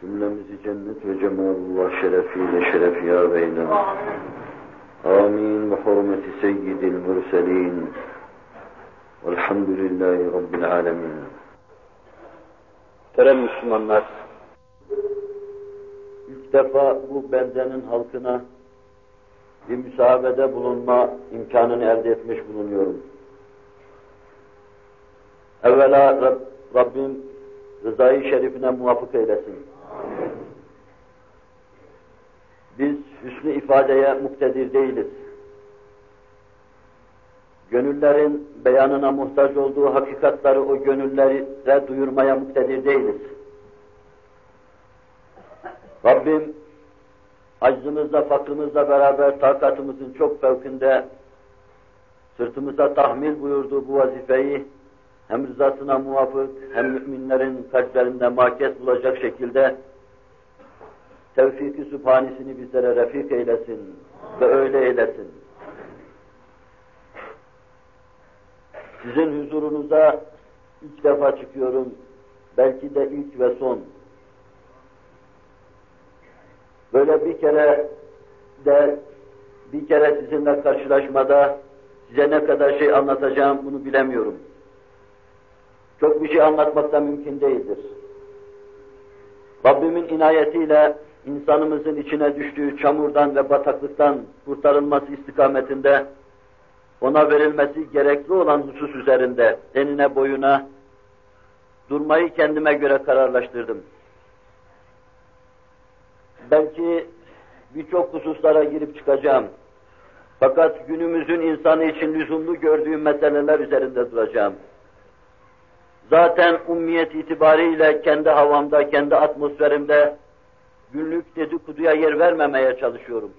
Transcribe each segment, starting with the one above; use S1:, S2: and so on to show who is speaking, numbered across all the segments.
S1: Cümlemizi cennet ve cemalullah şerefiyle şeref ya beyle. Amin. Ve hurmeti seyyidil mürselin. Velhamdülillahi Rabbil
S2: alemin. Terem Müslümanlar.
S1: İlk defa bu beldenin halkına bir müsaabede bulunma imkanını elde etmiş bulunuyorum. Evvela Rabbim rızayı şerifine muvafık eylesin. Biz hüsnü ifadeye muktedir değiliz. Gönüllerin beyanına muhtaç olduğu hakikatları o gönüllere duyurmaya muktedir değiliz. Rabbim aczımızla, fakrımızla beraber takatımızın çok fevkinde sırtımıza tahmil buyurduğu bu vazifeyi hem rızasına muvafık hem müminlerin kalplerinde makes bulacak şekilde tevfik-i sübhanisini bizlere refik eylesin ve öyle eylesin. Sizin huzurunuza ilk defa çıkıyorum, belki de ilk ve son. Böyle bir kere de bir kere sizinle karşılaşmada size ne kadar şey anlatacağım bunu bilemiyorum. Çok bir şey anlatmak da mümkün değildir. Rabbimin inayetiyle insanımızın içine düştüğü çamurdan ve bataklıktan kurtarılması istikametinde ona verilmesi gerekli olan husus üzerinde enine boyuna durmayı kendime göre kararlaştırdım. Belki birçok hususlara girip çıkacağım. Fakat günümüzün insanı için lüzumlu gördüğüm meseleler üzerinde duracağım. Zaten ummiyet itibariyle kendi havamda, kendi atmosferimde günlük dedikoduya yer vermemeye çalışıyorum.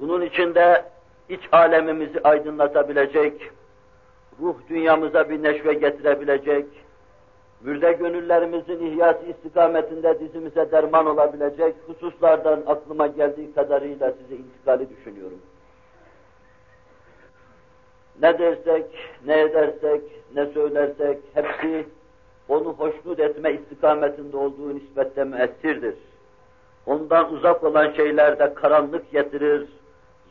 S1: Bunun içinde iç alemimizi aydınlatabilecek, ruh dünyamıza bir neşve getirebilecek, mürde gönüllerimizin ihyası istikametinde dizimize derman olabilecek hususlardan aklıma geldiği kadarıyla size intikali düşünüyorum. Ne dersek, ne edersek, ne söylersek hepsi onu hoşnut etme istikametinde olduğu nispette müessirdir. Ondan uzak olan şeylerde karanlık getirir,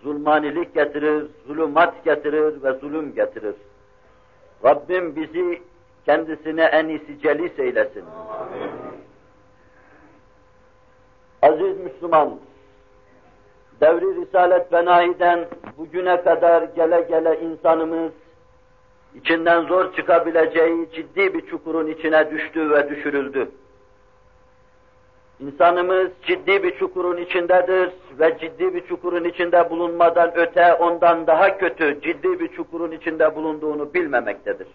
S1: zulmanilik getirir, zulümat getirir ve zulüm getirir. Rabbim bizi kendisine en iyisi celis eylesin. Amin. Aziz Müslüman, devri Risalet Benahi'den bugüne kadar gele gele insanımız içinden zor çıkabileceği ciddi bir çukurun içine düştü ve düşürüldü. İnsanımız ciddi bir çukurun içindedir ve ciddi bir çukurun içinde bulunmadan öte ondan daha kötü ciddi bir çukurun içinde bulunduğunu bilmemektedir.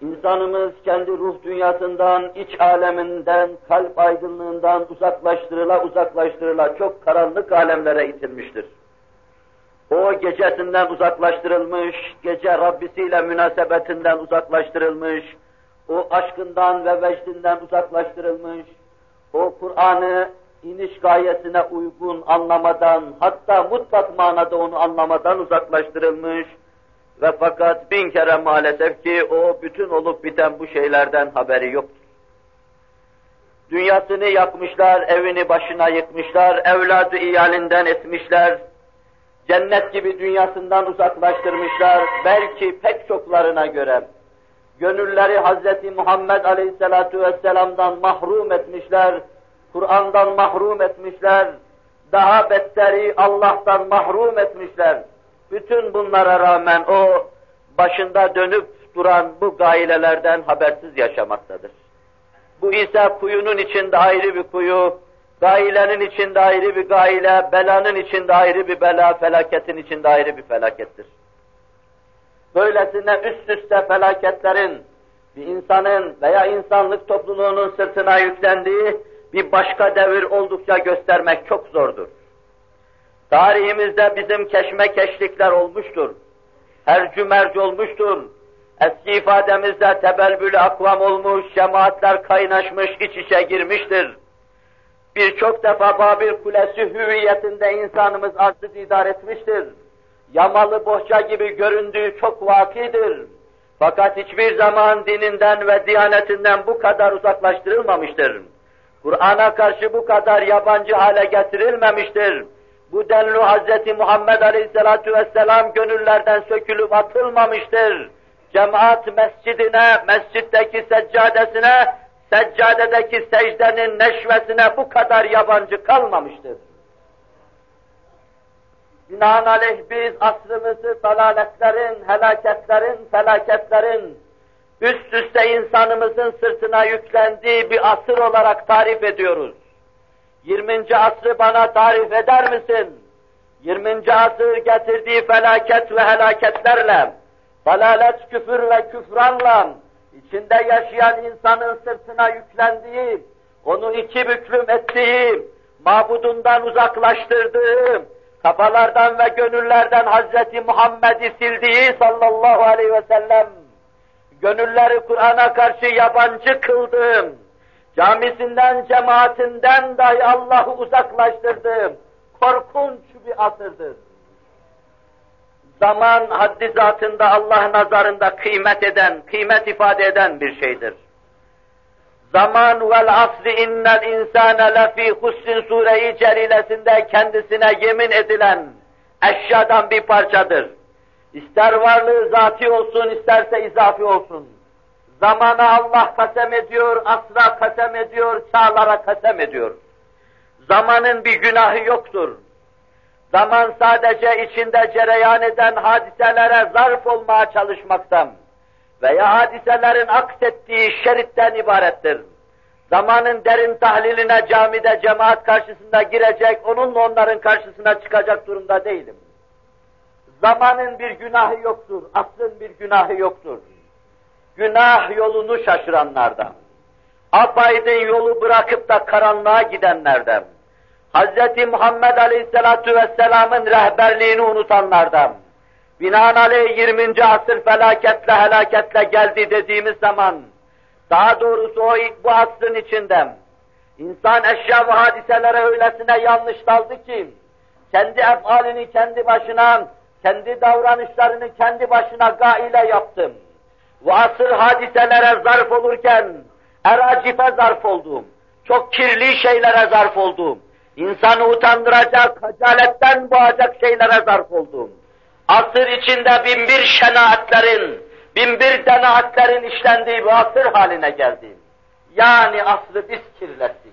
S1: İnsanımız kendi ruh dünyasından, iç aleminden, kalp aydınlığından uzaklaştırıla uzaklaştırıla çok karanlık alemlere itilmiştir. O gecesinden uzaklaştırılmış, gece Rabbisiyle münasebetinden uzaklaştırılmış, o aşkından ve vecdinden uzaklaştırılmış, o Kur'an'ı iniş gayesine uygun anlamadan, hatta mutlak manada onu anlamadan uzaklaştırılmış ve fakat bin kere maalesef ki o bütün olup biten bu şeylerden haberi yoktur. Dünyasını yakmışlar, evini başına yıkmışlar, evladı iyalinden etmişler, cennet gibi dünyasından uzaklaştırmışlar, belki pek çoklarına göre gönülleri Hz. Muhammed Aleyhisselatu Vesselam'dan mahrum etmişler, Kur'an'dan mahrum etmişler, daha betteri Allah'tan mahrum etmişler. Bütün bunlara rağmen o başında dönüp duran bu gailelerden habersiz yaşamaktadır. Bu ise kuyunun içinde ayrı bir kuyu, gailenin içinde ayrı bir gaile, belanın içinde ayrı bir bela, felaketin içinde ayrı bir felakettir. Böylesine üst üste felaketlerin bir insanın veya insanlık topluluğunun sırtına yüklendiği bir başka devir oldukça göstermek çok zordur. Tarihimizde bizim keşmekeşlikler olmuştur. Hercü merc olmuştur. Eski ifademizde tebelbül akvam olmuş, cemaatler kaynaşmış, iç içe girmiştir. Birçok defa Babil Kulesi hüviyetinde insanımız arsız idare etmiştir. Yamalı bohça gibi göründüğü çok vakidir. Fakat hiçbir zaman dininden ve diyanetinden bu kadar uzaklaştırılmamıştır. Kur'an'a karşı bu kadar yabancı hale getirilmemiştir. Bu denli Hz. Muhammed Aleyhisselatü Vesselam gönüllerden sökülüp atılmamıştır. Cemaat mescidine, mescitteki seccadesine, seccadedeki secdenin neşvesine bu kadar yabancı kalmamıştır. Binaenaleyh biz asrımızı dalaletlerin, helaketlerin, felaketlerin, üst üste insanımızın sırtına yüklendiği bir asır olarak tarif ediyoruz. 20. asrı bana tarif eder misin? 20. asır getirdiği felaket ve helaketlerle, dalalet küfür ve küfranla, içinde yaşayan insanın sırtına yüklendiği, onu iki büklüm ettiği, mabudundan uzaklaştırdığı, kafalardan ve gönüllerden Hazreti Muhammed'i sildiği sallallahu aleyhi ve sellem, gönülleri Kur'an'a karşı yabancı kıldım, camisinden, cemaatinden dahi Allah'ı uzaklaştırdım, korkunç bir asırdır. Zaman haddi zatında Allah nazarında kıymet eden, kıymet ifade eden bir şeydir. Zaman vel asri innel insane lefî hussin sure-i celilesinde kendisine yemin edilen eşyadan bir parçadır. İster varlığı zati olsun, isterse izafi olsun. Zamana Allah kasem ediyor, asra kasem ediyor, çağlara kasem ediyor. Zamanın bir günahı yoktur. Zaman sadece içinde cereyan eden hadiselere zarf olmaya çalışmaktan veya hadiselerin aksettiği şeritten ibarettir. Zamanın derin tahliline camide cemaat karşısında girecek, onunla onların karşısına çıkacak durumda değilim. Zamanın bir günahı yoktur, aslın bir günahı yoktur. Günah yolunu şaşıranlardan, apaydın yolu bırakıp da karanlığa gidenlerden, Hz. Muhammed Aleyhisselatü Vesselam'ın rehberliğini unutanlardan, binaenaleyh 20. asır felaketle helaketle geldi dediğimiz zaman, daha doğrusu o bu asrın içinde, insan eşya ve hadiselere öylesine yanlış daldı ki, kendi efalini kendi başına, kendi davranışlarını kendi başına gaile yaptım. Bu asır hadiselere zarf olurken, eracife zarf oldum. Çok kirli şeylere zarf oldum insanı utandıracak, hacaletten boğacak şeylere zarf oldum. Asır içinde binbir şenaatlerin, binbir denaatlerin işlendiği bir asır haline geldim. Yani asrı biz kirlettik.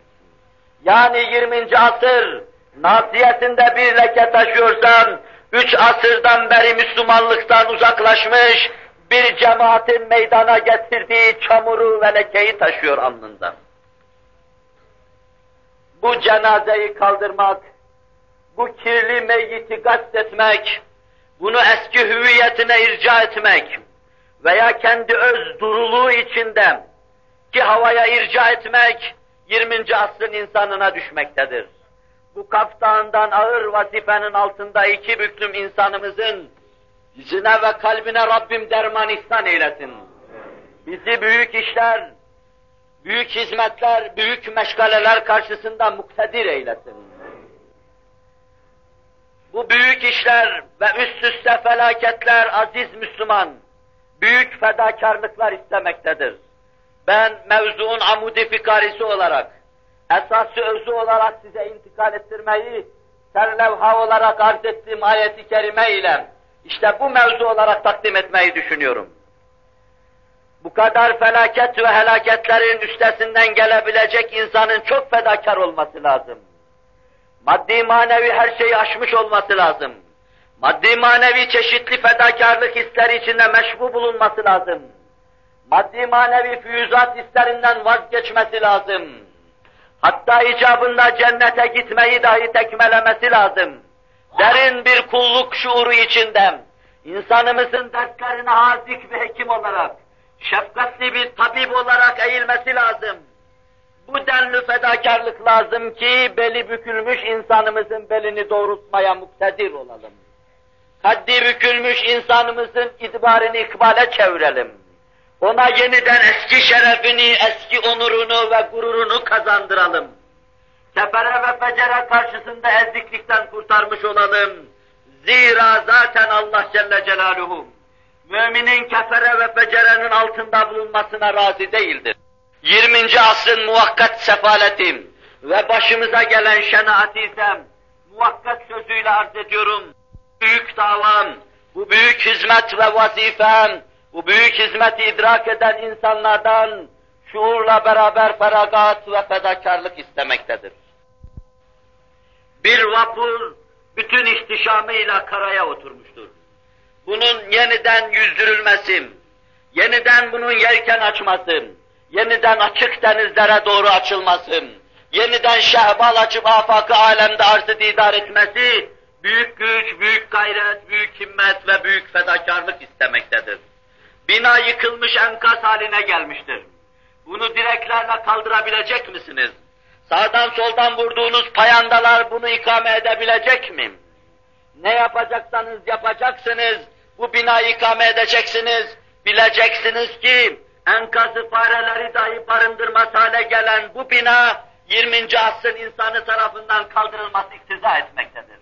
S1: Yani 20. asır nasiyetinde bir leke taşıyorsan, üç asırdan beri Müslümanlıktan uzaklaşmış bir cemaatin meydana getirdiği çamuru ve lekeyi taşıyor alnından bu cenazeyi kaldırmak, bu kirli meyyiti gasletmek, bunu eski hüviyetine irca etmek veya kendi öz duruluğu içinde ki havaya irca etmek 20. asrın insanına düşmektedir. bu kaftandan ağır vazifenin altında iki büklüm insanımızın yüzüne ve kalbine Rabbim derman ihsan eylesin. Bizi büyük işler, büyük hizmetler, büyük meşgaleler karşısında muktedir eylesin. Bu büyük işler ve üst üste felaketler aziz Müslüman, büyük fedakarlıklar istemektedir. Ben mevzuun amudi fikarisi olarak, esası özü olarak size intikal ettirmeyi, serlevha olarak arz ettiğim ayeti kerime ile işte bu mevzu olarak takdim etmeyi düşünüyorum. Bu kadar felaket ve helaketlerin üstesinden gelebilecek insanın çok fedakar olması lazım. Maddi manevi her şeyi aşmış olması lazım. Maddi manevi çeşitli fedakarlık hisleri içinde meşbu bulunması lazım. Maddi manevi füyüzat hislerinden vazgeçmesi lazım. Hatta icabında cennete gitmeyi dahi tekmelemesi lazım. Derin bir kulluk şuuru içinde, insanımızın dertlerine hazik bir hekim olarak, şefkatli bir tabip olarak eğilmesi lazım. Bu denli fedakarlık lazım ki beli bükülmüş insanımızın belini doğrultmaya muktedir olalım. Haddi bükülmüş insanımızın itibarını ikbale çevirelim. Ona yeniden eski şerefini, eski onurunu ve gururunu kazandıralım. Sefere ve fecere karşısında eziklikten kurtarmış olalım. Zira zaten Allah Celle Celaluhu, müminin kefere ve fecerenin altında bulunmasına razı değildir. 20. asrın muvakkat sefaletim ve başımıza gelen şenaati ise muvakkat sözüyle arz ediyorum. Büyük davam, bu büyük hizmet ve vazifem, bu büyük hizmeti idrak eden insanlardan şuurla beraber feragat ve fedakarlık istemektedir. Bir vapur bütün ihtişamıyla karaya oturmuştur. Bunun yeniden yüzdürülmesi, yeniden bunun yelken açması, yeniden açık denizlere doğru açılması, yeniden şehbal açıp afakı alemde arzı didar etmesi, büyük güç, büyük gayret, büyük himmet ve büyük fedakarlık istemektedir. Bina yıkılmış enkaz haline gelmiştir. Bunu direklerle kaldırabilecek misiniz? Sağdan soldan vurduğunuz payandalar bunu ikame edebilecek mi? Ne yapacaksanız yapacaksınız, bu binayı ikame edeceksiniz, bileceksiniz ki enkazı fareleri dahi barındırmaz hale gelen bu bina 20. asrın insanı tarafından kaldırılması iktiza etmektedir.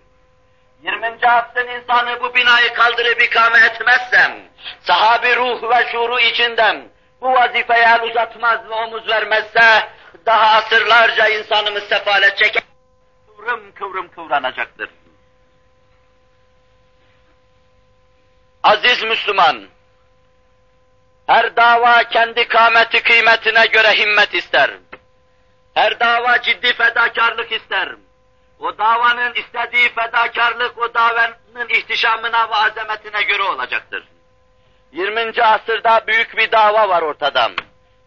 S1: 20. asrın insanı bu binayı kaldırıp ikame etmezsem, sahabi ruh ve şuuru içinden bu vazifeye el uzatmaz ve omuz vermezse, daha asırlarca insanımız sefalet çeker, kıvrım kıvrım kıvranacaktır. Aziz Müslüman, her dava kendi kâmeti kıymetine göre himmet ister. Her dava ciddi fedakarlık ister. O davanın istediği fedakarlık o davanın ihtişamına ve azametine göre olacaktır. 20. asırda büyük bir dava var ortada.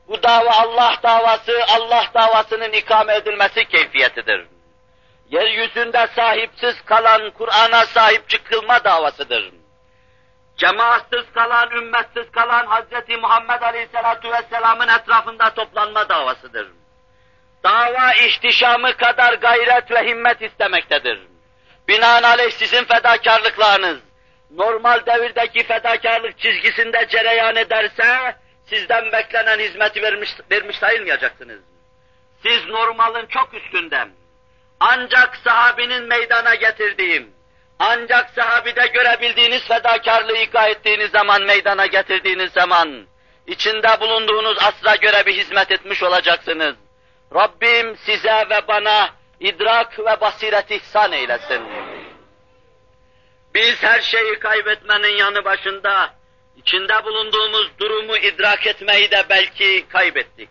S1: Bu dava Allah davası, Allah davasının ikame edilmesi keyfiyetidir. Yeryüzünde sahipsiz kalan Kur'an'a sahip çıkılma davasıdır. Cemaatsiz kalan, ümmetsiz kalan Hz. Muhammed Aleyhisselatü Vesselam'ın etrafında toplanma davasıdır. Dava ihtişamı kadar gayret ve himmet istemektedir. Binaenaleyh sizin fedakarlıklarınız, normal devirdeki fedakarlık çizgisinde cereyan ederse, sizden beklenen hizmeti vermiş, vermiş sayılmayacaksınız. Siz normalin çok üstünden, ancak sahabinin meydana getirdiğim, ancak sahabide görebildiğiniz fedakarlığı ika ettiğiniz zaman, meydana getirdiğiniz zaman, içinde bulunduğunuz asra göre bir hizmet etmiş olacaksınız. Rabbim size ve bana idrak ve basiret ihsan eylesin. Biz her şeyi kaybetmenin yanı başında, içinde bulunduğumuz durumu idrak etmeyi de belki kaybettik.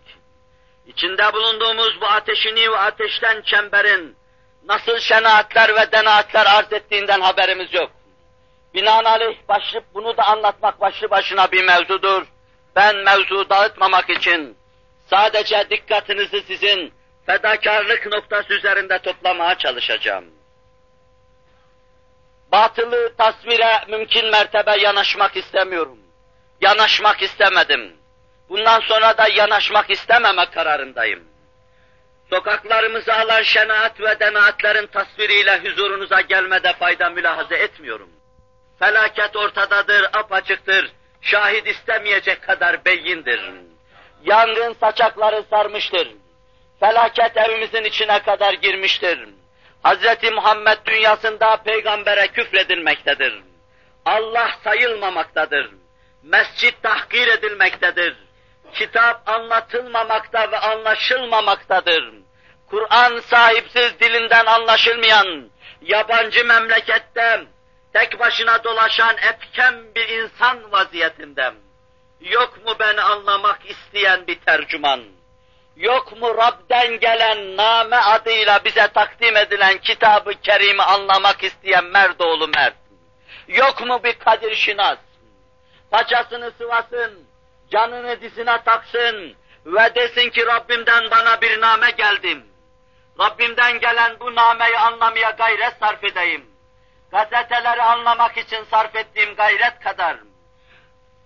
S1: İçinde bulunduğumuz bu ateşini ve ateşten çemberin nasıl şenaatler ve denaatler arz ettiğinden haberimiz yok. Binaenaleyh başlı, bunu da anlatmak başlı başına bir mevzudur. Ben mevzu dağıtmamak için sadece dikkatinizi sizin fedakarlık noktası üzerinde toplamaya çalışacağım. Batılı tasvire mümkün mertebe yanaşmak istemiyorum. Yanaşmak istemedim. Bundan sonra da yanaşmak istememe kararındayım. Sokaklarımızı alan şenaat ve denaatlerin tasviriyle huzurunuza gelmede fayda mülahaza etmiyorum. Felaket ortadadır, apaçıktır, şahit istemeyecek kadar beyindir. Yangın saçakları sarmıştır. Felaket evimizin içine kadar girmiştir. Hz. Muhammed dünyasında peygambere küfredilmektedir. Allah sayılmamaktadır. Mescit tahkir edilmektedir. Kitap anlatılmamakta ve anlaşılmamaktadır. Kur'an sahipsiz dilinden anlaşılmayan, yabancı memlekette tek başına dolaşan etken bir insan vaziyetinde. Yok mu beni anlamak isteyen bir tercüman? Yok mu Rab'den gelen name adıyla bize takdim edilen kitabı kerimi anlamak isteyen merdoğlu mert? Yok mu bir kadir şinas? Paçasını sıvasın, canını dizine taksın ve desin ki Rabbimden bana bir name geldim. Rabbimden gelen bu nameyi anlamaya gayret sarf edeyim. Gazeteleri anlamak için sarf ettiğim gayret kadar,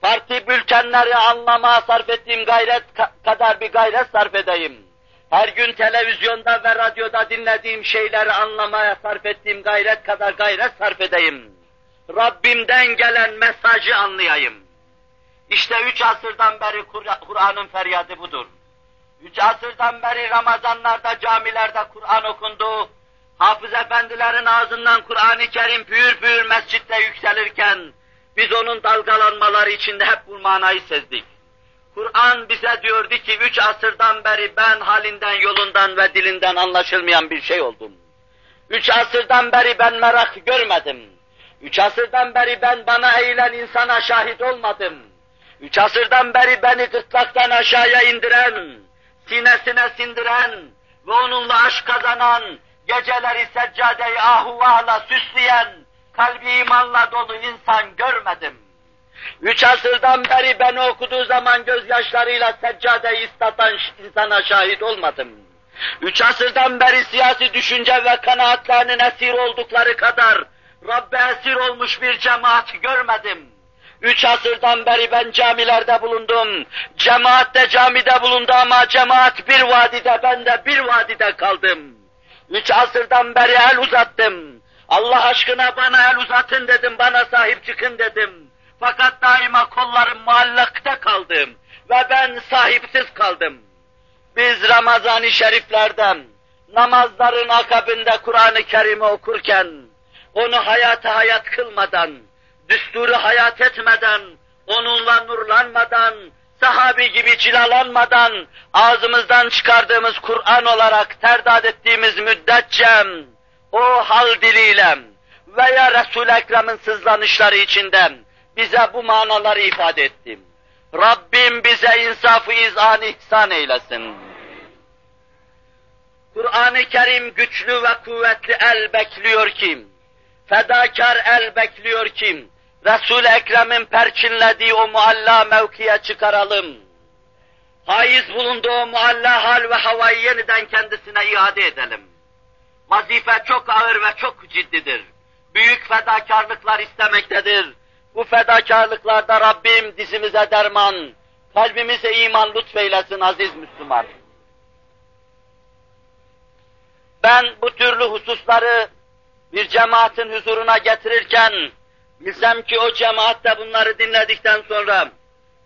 S1: parti bültenleri anlamaya sarf ettiğim gayret kadar bir gayret sarf edeyim. Her gün televizyonda ve radyoda dinlediğim şeyleri anlamaya sarf ettiğim gayret kadar gayret sarf edeyim. Rabbimden gelen mesajı anlayayım. İşte üç asırdan beri Kur'an'ın feryadı budur. Üç asırdan beri Ramazanlarda, camilerde Kur'an okundu. Hafız efendilerin ağzından Kur'an-ı Kerim pür pür mescitte yükselirken, biz onun dalgalanmaları içinde hep bu manayı sezdik. Kur'an bize diyordu ki üç asırdan beri ben halinden, yolundan ve dilinden anlaşılmayan bir şey oldum. Üç asırdan beri ben merak görmedim. Üç asırdan beri ben bana eğilen insana şahit olmadım. Üç asırdan beri beni gırtlaktan aşağıya indiren, sinesine sindiren ve onunla aşk kazanan, geceleri seccadeyi ahuvahla süsleyen, kalbi imanla dolu insan görmedim. Üç asırdan beri beni okuduğu zaman gözyaşlarıyla seccadeyi istatan insana şahit olmadım. Üç asırdan beri siyasi düşünce ve kanaatlerinin esir oldukları kadar Rabbe esir olmuş bir cemaat görmedim. Üç asırdan beri ben camilerde bulundum. Cemaat de camide bulundu ama cemaat bir vadide, ben de bir vadide kaldım. Üç asırdan beri el uzattım. Allah aşkına bana el uzatın dedim, bana sahip çıkın dedim. Fakat daima kollarım muallakta kaldım ve ben sahipsiz kaldım. Biz Ramazan-ı Şeriflerden namazların akabinde Kur'an-ı Kerim'i okurken, onu hayata hayat kılmadan, düsturu hayat etmeden, onunla nurlanmadan, sahabi gibi cilalanmadan, ağzımızdan çıkardığımız Kur'an olarak terdad ettiğimiz müddetçe, o hal diliyle veya Resul-i Ekrem'in sızlanışları içinden bize bu manaları ifade ettim. Rabbim bize insafı izan ihsan eylesin. Kur'an-ı Kerim güçlü ve kuvvetli el bekliyor kim? Fedakar el bekliyor kim? Resul-i Ekrem'in perçinlediği o mualla mevkiye çıkaralım. Haiz bulunduğu mualla hal ve havayı yeniden kendisine iade edelim. Vazife çok ağır ve çok ciddidir. Büyük fedakarlıklar istemektedir. Bu fedakarlıklarda Rabbim dizimize derman, kalbimize iman lütfeylesin aziz Müslüman. Ben bu türlü hususları bir cemaatin huzuruna getirirken, bilsem ki o cemaat de bunları dinledikten sonra,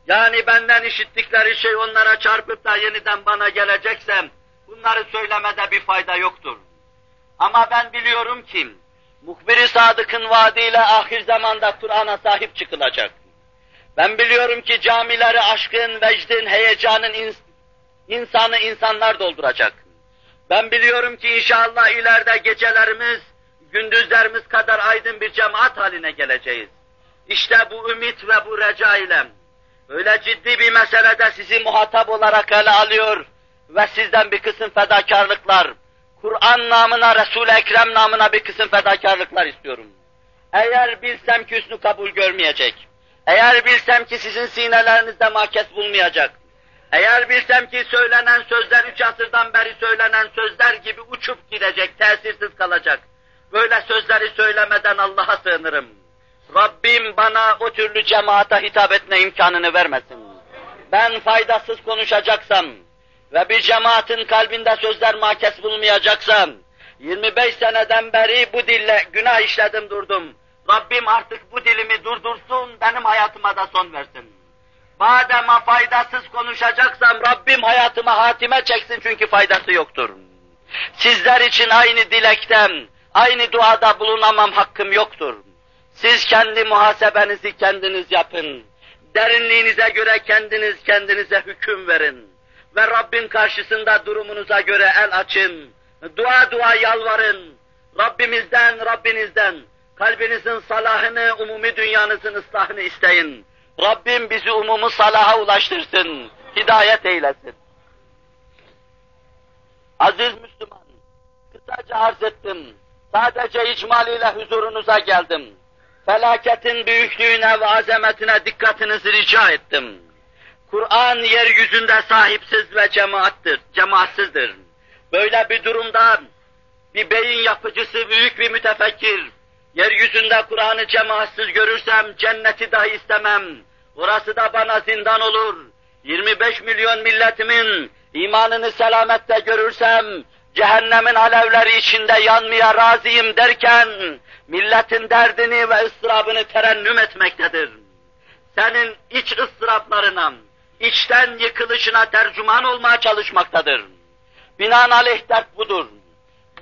S1: yani benden işittikleri şey onlara çarpıp da yeniden bana geleceksem, bunları söylemede bir fayda yoktur. Ama ben biliyorum ki, muhbir-i sadıkın vaadiyle ahir zamanda Kur'an'a sahip çıkılacak. Ben biliyorum ki camileri aşkın, vecdin, heyecanın ins insanı insanlar dolduracak. Ben biliyorum ki inşallah ileride gecelerimiz, gündüzlerimiz kadar aydın bir cemaat haline geleceğiz. İşte bu ümit ve bu reca ile öyle ciddi bir meselede sizi muhatap olarak ele alıyor ve sizden bir kısım fedakarlıklar, Kur'an namına, Resul-i Ekrem namına bir kısım fedakarlıklar istiyorum. Eğer bilsem ki hüsnü kabul görmeyecek, eğer bilsem ki sizin sinelerinizde makes bulmayacak, eğer bilsem ki söylenen sözler üç asırdan beri söylenen sözler gibi uçup gidecek, tesirsiz kalacak, böyle sözleri söylemeden Allah'a sığınırım. Rabbim bana o türlü cemaata hitap etme imkanını vermesin. Ben faydasız konuşacaksam, ve bir cemaatin kalbinde sözler makes bulmayacaksam, 25 seneden beri bu dille günah işledim durdum. Rabbim artık bu dilimi durdursun, benim hayatıma da son versin. Madem faydasız konuşacaksam Rabbim hayatıma hatime çeksin çünkü faydası yoktur. Sizler için aynı dilekten, aynı duada bulunamam hakkım yoktur. Siz kendi muhasebenizi kendiniz yapın. Derinliğinize göre kendiniz kendinize hüküm verin. Ve Rabbin karşısında durumunuza göre el açın. Dua dua yalvarın. Rabbimizden, Rabbinizden kalbinizin salahını, umumi dünyanızın ıslahını isteyin. Rabbim bizi umumu salaha ulaştırsın, hidayet eylesin. Aziz Müslüman, kısaca arz ettim. Sadece icmaliyle huzurunuza geldim. Felaketin büyüklüğüne ve azametine dikkatinizi rica ettim. Kur'an yeryüzünde sahipsiz ve cemaattır, cemaatsizdir. Böyle bir durumda bir beyin yapıcısı, büyük bir mütefekkir, yeryüzünde Kur'an'ı cemaatsiz görürsem cenneti dahi istemem. Orası da bana zindan olur. 25 milyon milletimin imanını selamette görürsem, cehennemin alevleri içinde yanmaya razıyım derken, milletin derdini ve ıstırabını terennüm etmektedir. Senin iç ıstıraplarına, içten yıkılışına tercüman olmaya çalışmaktadır. Binaenaleyh dert budur.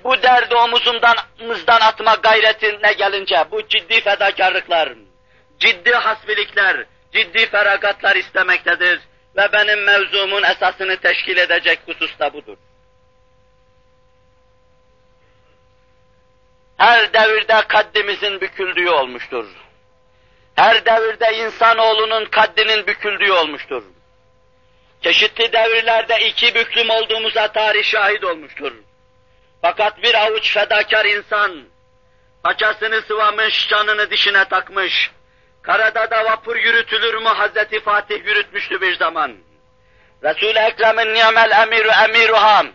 S1: Bu derdi omuzumdan atma gayretine gelince, bu ciddi fedakarlıklar, ciddi hasbilikler, ciddi feragatlar istemektedir ve benim mevzumun esasını teşkil edecek husus da budur. Her devirde kaddimizin büküldüğü olmuştur. Her devirde insanoğlunun kaddinin büküldüğü olmuştur. Çeşitli devirlerde iki büklüm olduğumuza tarih şahit olmuştur. Fakat bir avuç fedakar insan, paçasını sıvamış, canını dişine takmış, karada da vapur yürütülür mü Hazreti Fatih yürütmüştü bir zaman. Resul-i Ekrem'in niyamel emiru emiruham,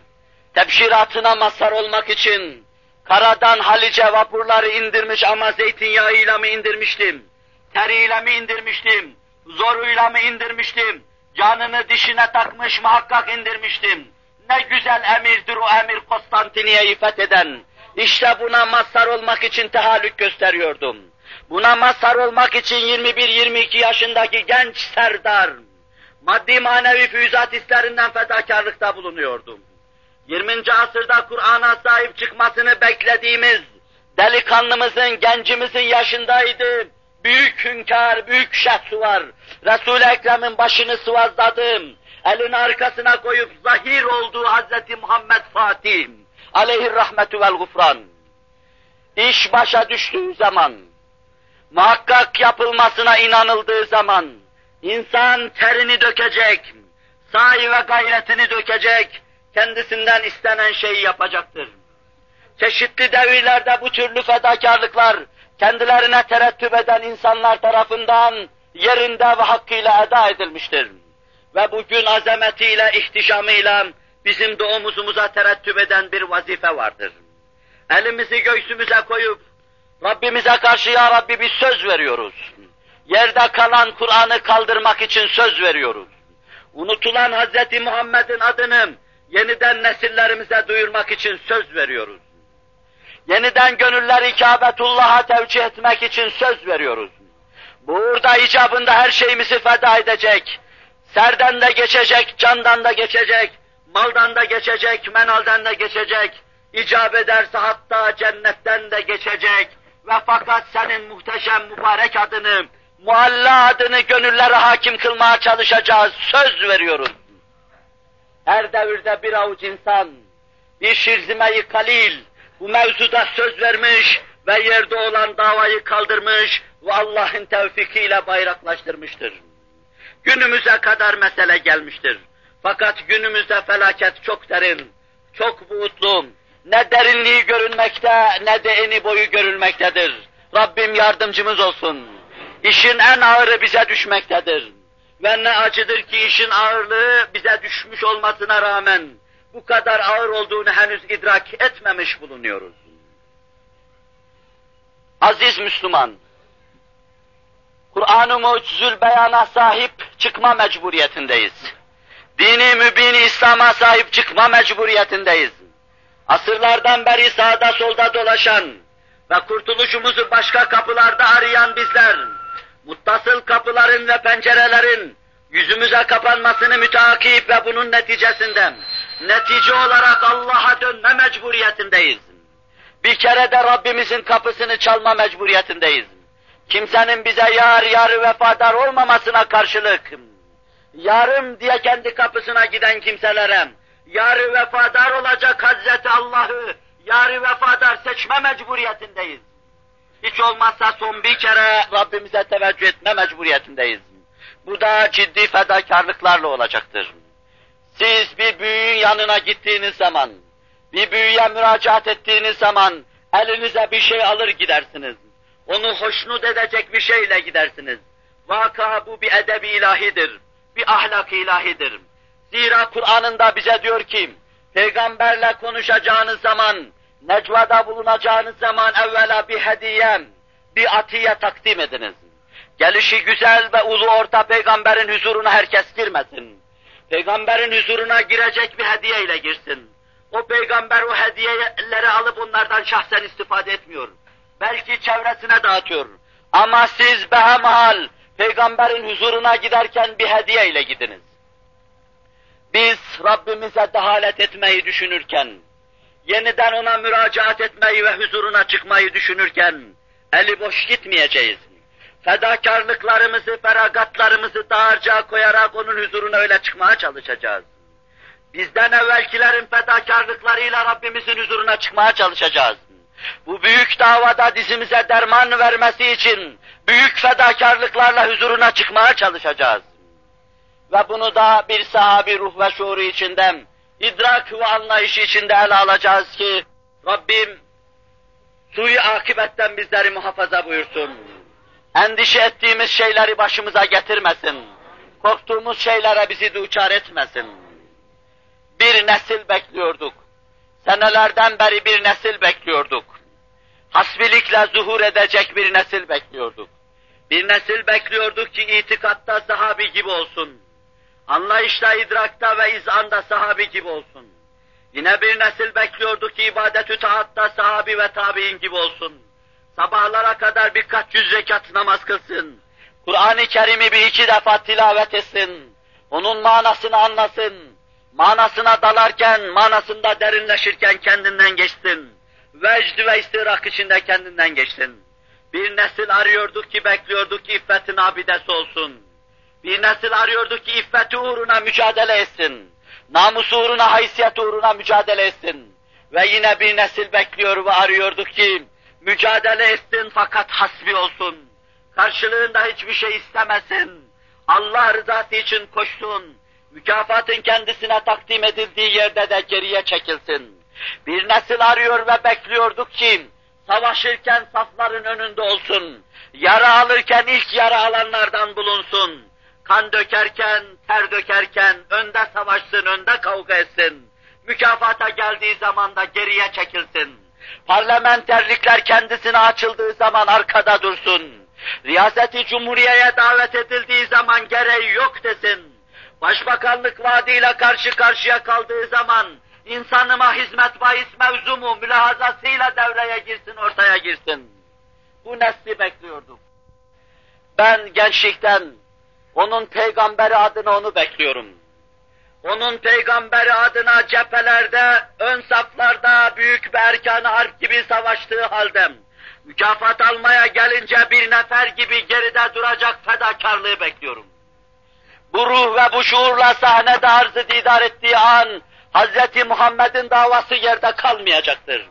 S1: tebşiratına mazhar olmak için, karadan Halice vapurları indirmiş ama zeytinyağıyla mı indirmiştim, teriyle mi indirmiştim, zoruyla mı indirmiştim, canını dişine takmış muhakkak indirmiştim. Ne güzel emirdir o emir Konstantiniye'yi fetheden. İşte buna mazhar olmak için tehallük gösteriyordum. Buna mazhar olmak için 21-22 yaşındaki genç serdar, maddi manevi füyüzat hislerinden fedakarlıkta bulunuyordum. 20. asırda Kur'an'a sahip çıkmasını beklediğimiz delikanlımızın, gencimizin yaşındaydı. Büyük hünkâr, büyük şahsu var. Resul-i Ekrem'in başını sıvazladım. Elini arkasına koyup zahir olduğu Hazreti Muhammed Fatih rahmetü vel gufran. İş başa düştüğü zaman, muhakkak yapılmasına inanıldığı zaman, insan terini dökecek, sahi ve gayretini dökecek, kendisinden istenen şeyi yapacaktır. Çeşitli devirlerde bu türlü fedakarlıklar, kendilerine terettüp eden insanlar tarafından yerinde ve hakkıyla eda edilmiştir. Ve bugün azametiyle, ihtişamıyla bizim de omuzumuza terettüp eden bir vazife vardır. Elimizi göğsümüze koyup Rabbimize karşı ya Rabbi bir söz veriyoruz. Yerde kalan Kur'an'ı kaldırmak için söz veriyoruz. Unutulan Hz. Muhammed'in adını yeniden nesillerimize duyurmak için söz veriyoruz. Yeniden gönülleri Kâbetullah'a tevcih etmek için söz veriyoruz. Burada icabında her şeyimizi feda edecek, serden de geçecek, candan da geçecek, maldan da geçecek, menalden de geçecek, icap ederse hatta cennetten de geçecek ve fakat senin muhteşem mübarek adını, mualla adını gönüllere hakim kılmaya çalışacağız, söz veriyoruz. Her devirde bir avuç insan, bir şirzime kalil, bu mevzuda söz vermiş ve yerde olan davayı kaldırmış ve Allah'ın tevfikiyle bayraklaştırmıştır. Günümüze kadar mesele gelmiştir. Fakat günümüzde felaket çok derin, çok buğutlu, ne derinliği görünmekte ne de eni boyu görülmektedir. Rabbim yardımcımız olsun. İşin en ağırı bize düşmektedir. Ve ne acıdır ki işin ağırlığı bize düşmüş olmasına rağmen bu kadar ağır olduğunu henüz idrak etmemiş bulunuyoruz. Aziz Müslüman, Kur'an-ı Mucizül Beyan'a sahip çıkma mecburiyetindeyiz. dini mübin İslam'a sahip çıkma mecburiyetindeyiz. Asırlardan beri sağda solda dolaşan ve kurtuluşumuzu başka kapılarda arayan bizler, muttasıl kapıların ve pencerelerin yüzümüze kapanmasını müteakip ve bunun neticesinden netice olarak Allah'a dönme mecburiyetindeyiz. Bir kere de Rabbimizin kapısını çalma mecburiyetindeyiz. Kimsenin bize yar yarı vefadar olmamasına karşılık, yarım diye kendi kapısına giden kimselere, yarı vefadar olacak Hazreti Allah'ı, yarı vefadar seçme mecburiyetindeyiz. Hiç olmazsa son bir kere Rabbimize teveccüh etme mecburiyetindeyiz. Bu da ciddi fedakarlıklarla olacaktır. Siz bir büyüğün yanına gittiğiniz zaman, bir büyüye müracaat ettiğiniz zaman elinize bir şey alır gidersiniz. Onu hoşnut edecek bir şeyle gidersiniz. Vaka bu bir edebi ilahidir, bir ahlak ilahidir. Zira Kur'an'ında bize diyor ki, peygamberle konuşacağınız zaman, necvada bulunacağınız zaman evvela bir hediye, bir atiye takdim ediniz. Gelişi güzel ve ulu orta peygamberin huzuruna herkes girmesin. Peygamberin huzuruna girecek bir hediye ile girsin. O peygamber o hediyeleri alıp onlardan şahsen istifade etmiyor. Belki çevresine dağıtıyor. Ama siz behemhal peygamberin huzuruna giderken bir hediye ile gidiniz. Biz Rabbimize dehalet etmeyi düşünürken, yeniden ona müracaat etmeyi ve huzuruna çıkmayı düşünürken, eli boş gitmeyeceğiz. Fedakarlıklarımızı, feragatlarımızı dağarcığa koyarak onun huzuruna öyle çıkmaya çalışacağız. Bizden evvelkilerin fedakarlıklarıyla Rabbimizin huzuruna çıkmaya çalışacağız. Bu büyük davada dizimize derman vermesi için büyük fedakarlıklarla huzuruna çıkmaya çalışacağız. Ve bunu da bir sahabi ruh ve şuuru içinden, idrak ve anlayış içinde ele alacağız ki Rabbim suyu akibetten bizleri muhafaza buyursun. Endişe ettiğimiz şeyleri başımıza getirmesin. Korktuğumuz şeylere bizi duçar etmesin. Bir nesil bekliyorduk. Senelerden beri bir nesil bekliyorduk. Hasbilikle zuhur edecek bir nesil bekliyorduk. Bir nesil bekliyorduk ki itikatta sahabi gibi olsun. Anlayışta, idrakta ve izanda sahabi gibi olsun. Yine bir nesil bekliyorduk ki ibadet-ü taatta sahabi ve tabi'in gibi olsun. Sabahlara kadar birkaç yüz rekat namaz kılsın. Kur'an-ı Kerim'i bir iki defa tilavet etsin. Onun manasını anlasın. Manasına dalarken, manasında derinleşirken kendinden geçsin. Vecd ve istirak içinde kendinden geçsin. Bir nesil arıyorduk ki, bekliyorduk ki iffetin abidesi olsun. Bir nesil arıyorduk ki iffeti uğruna mücadele etsin. Namus uğruna, haysiyet uğruna mücadele etsin. Ve yine bir nesil bekliyor ve arıyorduk ki mücadele etsin fakat hasbi olsun. Karşılığında hiçbir şey istemesin. Allah rızası için koşsun. Mükafatın kendisine takdim edildiği yerde de geriye çekilsin. Bir nesil arıyor ve bekliyorduk ki savaşırken safların önünde olsun. Yara alırken ilk yara alanlardan bulunsun. Kan dökerken, ter dökerken önde savaşsın, önde kavga etsin. Mükafata geldiği zaman da geriye çekilsin. Parlamenterlikler kendisine açıldığı zaman arkada dursun. Riyaseti Cumhuriye'ye davet edildiği zaman gereği yok desin. Başbakanlık vaadiyle karşı karşıya kaldığı zaman insanıma hizmet bahis mevzumu mülahazasıyla devreye girsin, ortaya girsin. Bu nesli bekliyorduk. Ben gençlikten onun peygamberi adına onu bekliyorum. Onun peygamberi adına cephelerde, ön saflarda büyük bir erkan harp gibi savaştığı halde, mükafat almaya gelince bir nefer gibi geride duracak fedakarlığı bekliyorum. Bu ruh ve bu şuurla sahnede arzı didar ettiği an, Hz. Muhammed'in davası yerde kalmayacaktır.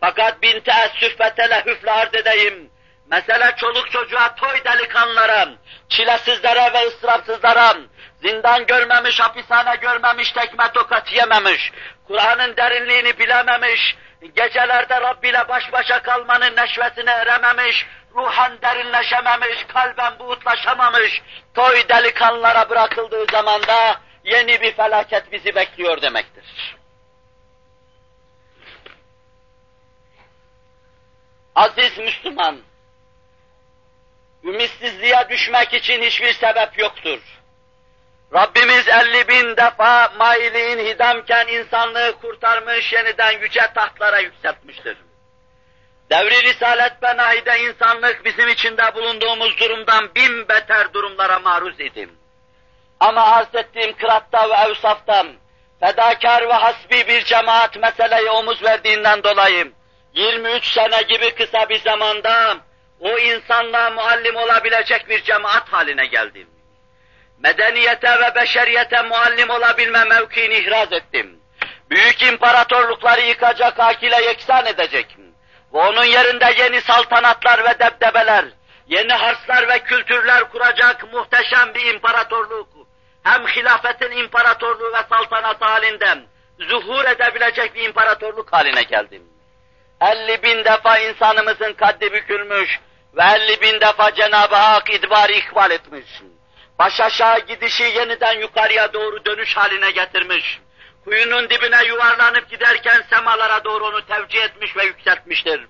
S1: Fakat bin teessüf ve telehüfle arz edeyim, Mesele çoluk çocuğa, toy delikanlara, çilesizlere ve ıstırapsızlara, zindan görmemiş, hapishane görmemiş, tekme tokat yememiş, Kur'an'ın derinliğini bilememiş, gecelerde Rabbi ile baş başa kalmanın neşvesine erememiş, ruhan derinleşememiş, kalben buğutlaşamamış, toy delikanlara bırakıldığı zamanda yeni bir felaket bizi bekliyor demektir. Aziz Müslüman, ümitsizliğe düşmek için hiçbir sebep yoktur. Rabbimiz elli bin defa mailiğin hidamken insanlığı kurtarmış, yeniden yüce tahtlara yükseltmiştir. Devri Risalet Benahi'de insanlık bizim içinde bulunduğumuz durumdan bin beter durumlara maruz idim. Ama arz ettiğim kıratta ve evsaftan, fedakar ve hasbi bir cemaat meseleye omuz verdiğinden dolayı, 23 sene gibi kısa bir zamanda o insanlığa muallim olabilecek bir cemaat haline geldim. Medeniyete ve beşeriyete muallim olabilme mevkiini ihraz ettim. Büyük imparatorlukları yıkacak, akile yeksan edecek. Ve onun yerinde yeni saltanatlar ve debdebeler, yeni harslar ve kültürler kuracak muhteşem bir imparatorluk, hem hilafetin imparatorluğu ve saltanat halinden zuhur edebilecek bir imparatorluk haline geldim. 50 bin defa insanımızın kaddi bükülmüş ve 50 bin defa Cenab-ı Hak idbarı ikbal etmiş. Baş aşağı gidişi yeniden yukarıya doğru dönüş haline getirmiş. Kuyunun dibine yuvarlanıp giderken semalara doğru onu tevcih etmiş ve yükseltmiştir.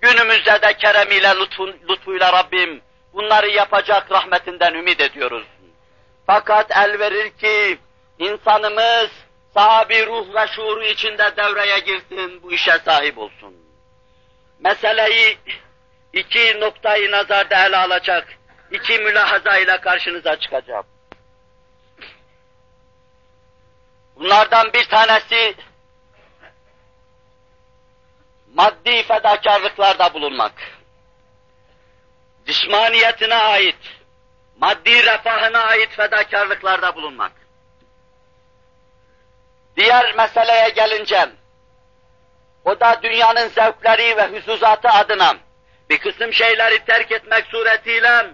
S1: Günümüzde de keremiyle, lütfun, lütfuyla Rabbim bunları yapacak rahmetinden ümit ediyoruz. Fakat el verir ki insanımız sahabi ruh ve şuuru içinde devreye girsin, bu işe sahip olsun. Meseleyi iki noktayı nazarda ele alacak, iki mülahaza ile karşınıza çıkacağım. Bunlardan bir tanesi maddi fedakarlıklarda bulunmak. Cismaniyetine ait, maddi refahına ait fedakarlıklarda bulunmak. Diğer meseleye gelince, o da dünyanın zevkleri ve hüzuzatı adına bir kısım şeyleri terk etmek suretiyle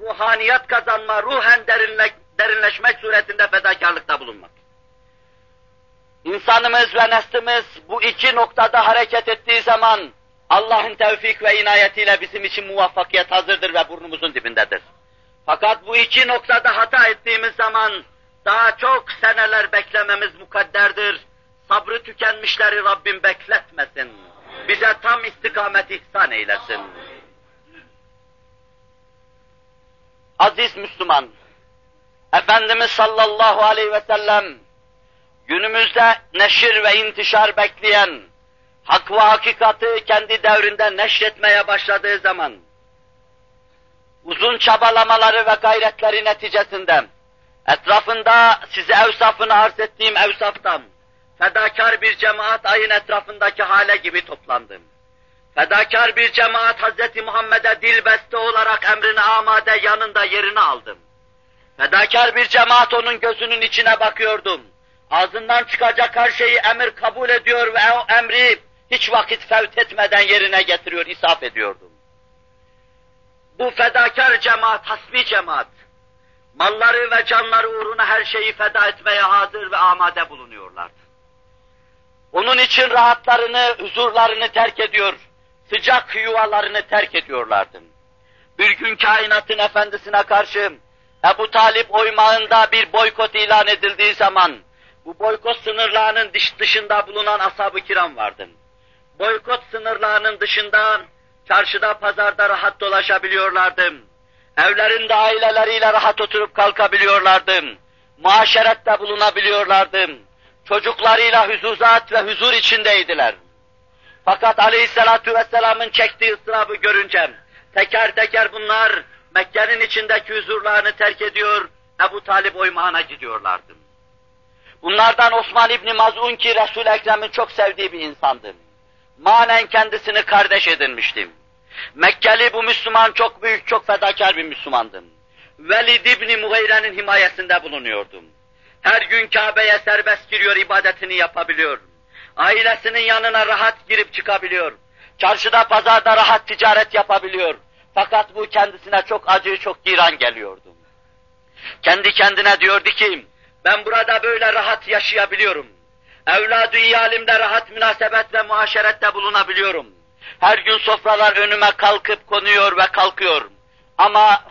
S1: ruhaniyet kazanma, ruhen derinle, derinleşmek suretinde fedakarlıkta bulunmak. İnsanımız ve neslimiz bu iki noktada hareket ettiği zaman Allah'ın tevfik ve inayetiyle bizim için muvaffakiyet hazırdır ve burnumuzun dibindedir. Fakat bu iki noktada hata ettiğimiz zaman daha çok seneler beklememiz mukadderdir. Sabrı tükenmişleri Rabbim bekletmesin. Bize tam istikamet ihsan eylesin. Aziz Müslüman, Efendimiz sallallahu aleyhi ve sellem günümüzde neşir ve intişar bekleyen, hak ve hakikati kendi devrinde neşretmeye başladığı zaman, uzun çabalamaları ve gayretleri neticesinde, etrafında size evsafını arz ettiğim evsaftan, fedakar bir cemaat ayın etrafındaki hale gibi toplandım. Fedakar bir cemaat Hz. Muhammed'e dilbeste olarak emrine amade yanında yerini aldım. Fedakar bir cemaat onun gözünün içine bakıyordum. Ağzından çıkacak her şeyi emir kabul ediyor ve o emri hiç vakit fevt etmeden yerine getiriyor, isaf ediyordum. Bu fedakar cemaat, hasbi cemaat, malları ve canları uğruna her şeyi feda etmeye hazır ve amade bulunuyorlardı. Onun için rahatlarını, huzurlarını terk ediyor, sıcak yuvalarını terk ediyorlardı. Bir gün kainatın efendisine karşı Ebu Talip oymağında bir boykot ilan edildiği zaman, bu boykot sınırlarının dışında bulunan ashab-ı kiram vardı. Boykot sınırlarının dışında, çarşıda, pazarda rahat dolaşabiliyorlardı. Evlerinde aileleriyle rahat oturup kalkabiliyorlardı. Muaşerette bulunabiliyorlardı. Çocuklarıyla hüzuzat ve huzur içindeydiler. Fakat aleyhissalatu vesselamın çektiği ıstırabı görünce teker teker bunlar Mekke'nin içindeki huzurlarını terk ediyor, Ebu Talip oymağına gidiyorlardı. Bunlardan Osman İbni Maz'un ki Resul-i Ekrem'in çok sevdiği bir insandı. Manen kendisini kardeş edinmiştim. Mekkeli bu Müslüman çok büyük, çok fedakar bir Müslümandım. Velid İbni Mugheyre'nin himayesinde bulunuyordum. Her gün Kabe'ye serbest giriyor, ibadetini yapabiliyor. Ailesinin yanına rahat girip çıkabiliyor. Çarşıda, pazarda rahat ticaret yapabiliyor. Fakat bu kendisine çok acı, çok giran geliyordu. Kendi kendine diyordu ki, ben burada böyle rahat yaşayabiliyorum. Evladı iyalimde rahat münasebet ve muaşerette bulunabiliyorum. Her gün sofralar önüme kalkıp konuyor ve kalkıyor. Ama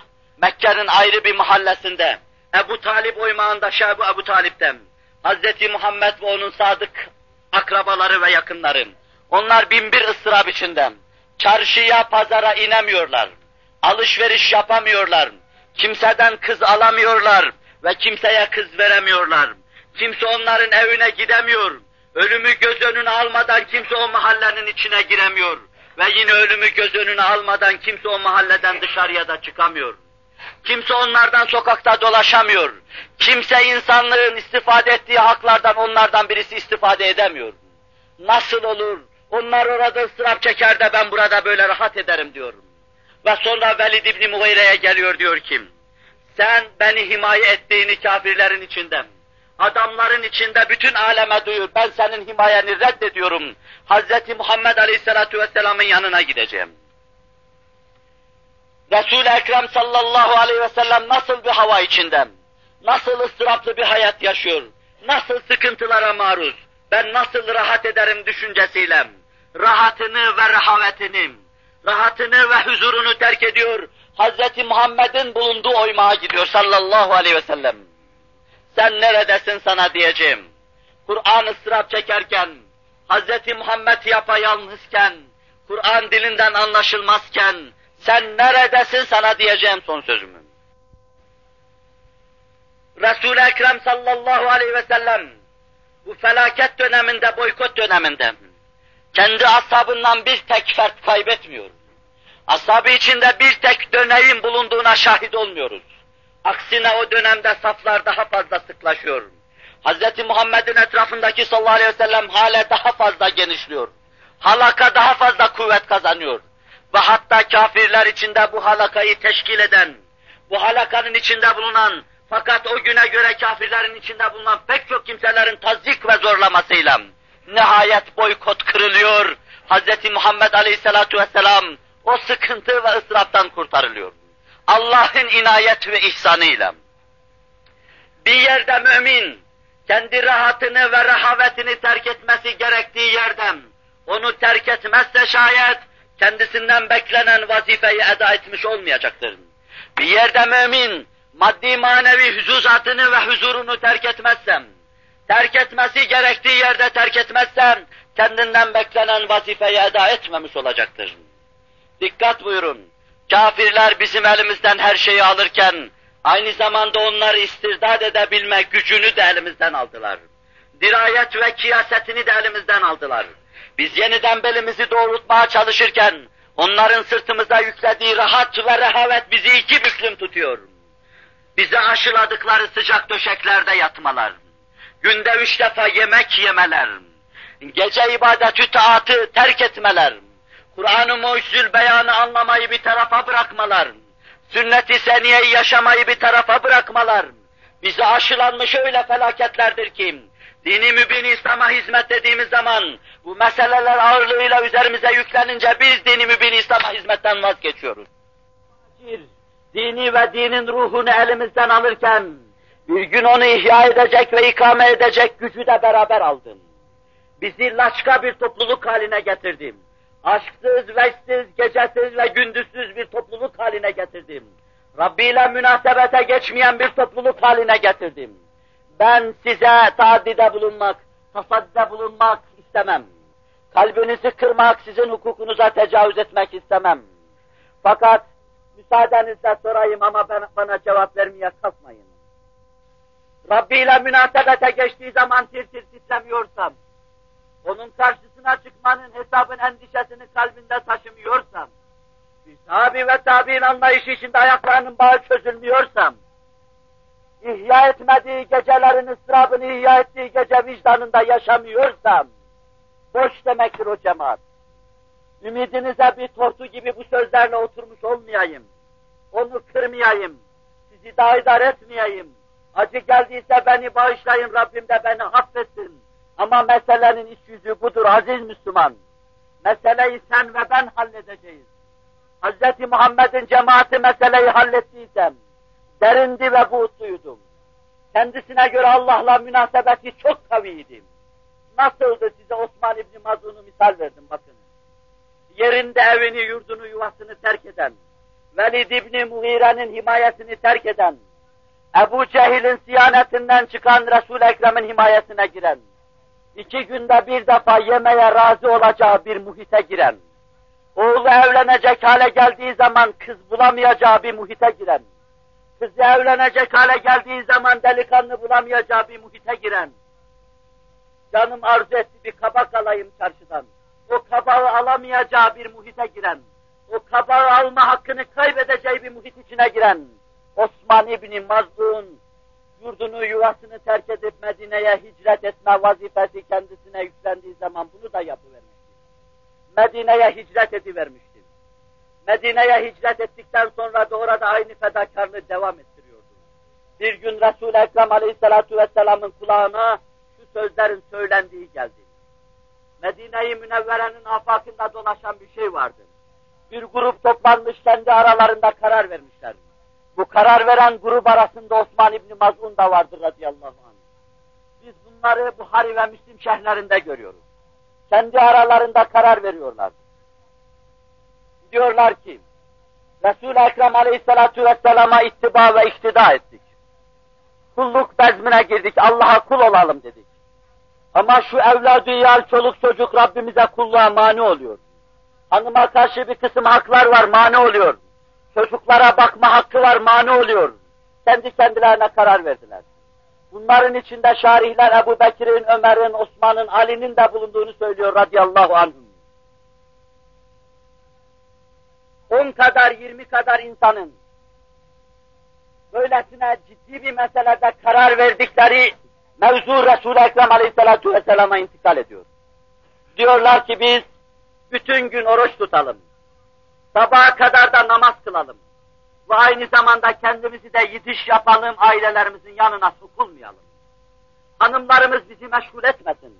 S1: Mekke'nin ayrı bir mahallesinde, Ebu Talip oymağında Şebu Ebu Talip'ten, Hz. Muhammed ve onun sadık akrabaları ve yakınları, onlar bin bir ıstırap içinde, çarşıya, pazara inemiyorlar, alışveriş yapamıyorlar, kimseden kız alamıyorlar ve kimseye kız veremiyorlar. Kimse onların evine gidemiyor. Ölümü göz önüne almadan kimse o mahallenin içine giremiyor. Ve yine ölümü göz önüne almadan kimse o mahalleden dışarıya da çıkamıyor. Kimse onlardan sokakta dolaşamıyor. Kimse insanlığın istifade ettiği haklardan onlardan birisi istifade edemiyor. Nasıl olur? Onlar orada ıstırap çeker de ben burada böyle rahat ederim diyorum. Ve sonra Velid İbni Mughayre'ye geliyor diyor ki, sen beni himaye ettiğini kafirlerin içinden, adamların içinde bütün aleme duyur, ben senin himayeni reddediyorum. Hazreti Muhammed Aleyhisselatü Vesselam'ın yanına gideceğim. Resul-i Ekrem sallallahu aleyhi ve sellem nasıl bir hava içinde, nasıl ıstıraplı bir hayat yaşıyor, nasıl sıkıntılara maruz, ben nasıl rahat ederim düşüncesiyle, rahatını ve rehavetini, rahatını ve huzurunu terk ediyor, Hz. Muhammed'in bulunduğu oymağa gidiyor sallallahu aleyhi ve sellem. Sen neredesin sana diyeceğim. Kur'an ıstırap çekerken, Hz. Muhammed yapayalnızken, Kur'an dilinden anlaşılmazken, sen neredesin sana diyeceğim son sözümü. Resul-i Ekrem sallallahu aleyhi ve sellem, bu felaket döneminde, boykot döneminde, kendi ashabından bir tek fert kaybetmiyor. Ashabı içinde bir tek döneyin bulunduğuna şahit olmuyoruz. Aksine o dönemde saflar daha fazla sıklaşıyor. Hz. Muhammed'in etrafındaki sallallahu aleyhi ve sellem hale daha fazla genişliyor. Halaka daha fazla kuvvet kazanıyor. Ve hatta kafirler içinde bu halakayı teşkil eden, bu halakanın içinde bulunan, fakat o güne göre kafirlerin içinde bulunan pek çok kimselerin tazik ve zorlamasıyla nihayet boykot kırılıyor. Hz. Muhammed Aleyhisselatu Vesselam o sıkıntı ve ıstıraptan kurtarılıyor. Allah'ın inayet ve ihsanıyla. Bir yerde mümin, kendi rahatını ve rehavetini terk etmesi gerektiği yerden, onu terk etmezse şayet, kendisinden beklenen vazifeyi eda etmiş olmayacaktır. Bir yerde mümin, maddi manevi huzuzatını ve huzurunu terk etmezsem, terk etmesi gerektiği yerde terk etmezsem, kendinden beklenen vazifeyi eda etmemiş olacaktır. Dikkat buyurun, kafirler bizim elimizden her şeyi alırken, aynı zamanda onları istirdad edebilme gücünü de elimizden aldılar. Dirayet ve kiyasetini de elimizden aldılar. Biz yeniden belimizi doğrultmaya çalışırken, onların sırtımıza yüklediği rahat ve rehavet bizi iki büklüm tutuyor. Bize aşıladıkları sıcak döşeklerde yatmalar, günde üç defa yemek yemeler, gece ibadetü taatı terk etmeler, Kur'an-ı Mucizül Beyanı anlamayı bir tarafa bırakmalar, sünnet-i seniyeyi yaşamayı bir tarafa bırakmalar, bize aşılanmış öyle felaketlerdir ki, dini mübin İslam'a hizmet dediğimiz zaman, bu meseleler ağırlığıyla üzerimize yüklenince biz dini mübin İslam'a hizmetten vazgeçiyoruz. Dini ve dinin ruhunu elimizden alırken, bir gün onu ihya edecek ve ikame edecek gücü de beraber aldın. Bizi laçka bir topluluk haline getirdim. Aşksız, veçsiz, gecesiz ve gündüzsüz bir topluluk haline getirdim. Rabbi ile münasebete geçmeyen bir topluluk haline getirdim. Ben size taaddide bulunmak, tasaddide bulunmak istemem. Kalbinizi kırmak, sizin hukukunuza tecavüz etmek istemem. Fakat müsaadenizle sorayım ama ben, bana cevap vermeye kalkmayın. Rabbi ile münasebete geçtiği zaman tir tir titremiyorsam, onun karşısına çıkmanın hesabın endişesini kalbinde taşımıyorsam, tabi ve tabi'in anlayışı içinde ayaklarının bağı çözülmüyorsam, ihya etmediği gecelerin ıstırabını ihya ettiği gece vicdanında yaşamıyorsam, boş demektir o cemaat. Ümidinize bir tortu gibi bu sözlerle oturmuş olmayayım. Onu kırmayayım. Sizi daidar etmeyeyim. Acı geldiyse beni bağışlayın, Rabbim de beni affetsin. Ama meselenin iç yüzü budur aziz Müslüman. Meseleyi sen ve ben halledeceğiz. Hz. Muhammed'in cemaati meseleyi hallettiysem, derindi ve buğutluydum. Kendisine göre Allah'la münasebeti çok kaviydim. Nasıldı size Osman İbni Mazun'u misal verdim bakın. Yerinde evini, yurdunu, yuvasını terk eden, Velid İbni Muhire'nin himayesini terk eden, Ebu Cehil'in siyanetinden çıkan Resul-i Ekrem'in himayesine giren, iki günde bir defa yemeye razı olacağı bir muhite giren, oğlu evlenecek hale geldiği zaman kız bulamayacağı bir muhite giren, kızı evlenecek hale geldiği zaman delikanlı bulamayacağı bir muhite giren, canım arzu etti bir kabak alayım çarşıdan, o kabağı alamayacağı bir muhite giren, o kabağı alma hakkını kaybedeceği bir muhit içine giren, Osman İbni Mazlun, yurdunu, yuvasını terk edip Medine'ye hicret etme vazifesi kendisine yüklendiği zaman bunu da yapıvermişti. Medine'ye hicret edivermişti. Medine'ye hicret ettikten sonra da orada aynı fedakarlığı devam ettiriyordu. Bir gün Resul-i Ekrem Aleyhisselatü Vesselam'ın kulağına şu sözlerin söylendiği geldi. Medine-i Münevvere'nin afakında dolaşan bir şey vardı. Bir grup toplanmış kendi aralarında karar vermişler. Bu karar veren grup arasında Osman İbni Mazun da vardır radıyallahu anh. Biz bunları Buhari ve Müslim şehirlerinde görüyoruz. Kendi aralarında karar veriyorlar diyorlar ki, Resul-i Ekrem Aleyhisselatü Vesselam'a ittiba ve iktida ettik. Kulluk bezmine girdik, Allah'a kul olalım dedik. Ama şu evladı yal, çoluk çocuk Rabbimize kulluğa mani oluyor. Hanıma karşı bir kısım haklar var, mani oluyor. Çocuklara bakma hakkı var, mani oluyor. Kendi kendilerine karar verdiler. Bunların içinde şarihler Ebu Bekir'in, Ömer'in, Osman'ın, Ali'nin de bulunduğunu söylüyor radıyallahu anh. 10 kadar 20 kadar insanın böylesine ciddi bir meselede karar verdikleri mevzu Resul-i Ekrem Aleyhisselatü Vesselam'a intikal ediyor. Diyorlar ki biz bütün gün oruç tutalım. Sabaha kadar da namaz kılalım. Ve aynı zamanda kendimizi de yitiş yapalım, ailelerimizin yanına sokulmayalım. Hanımlarımız bizi meşgul etmesin.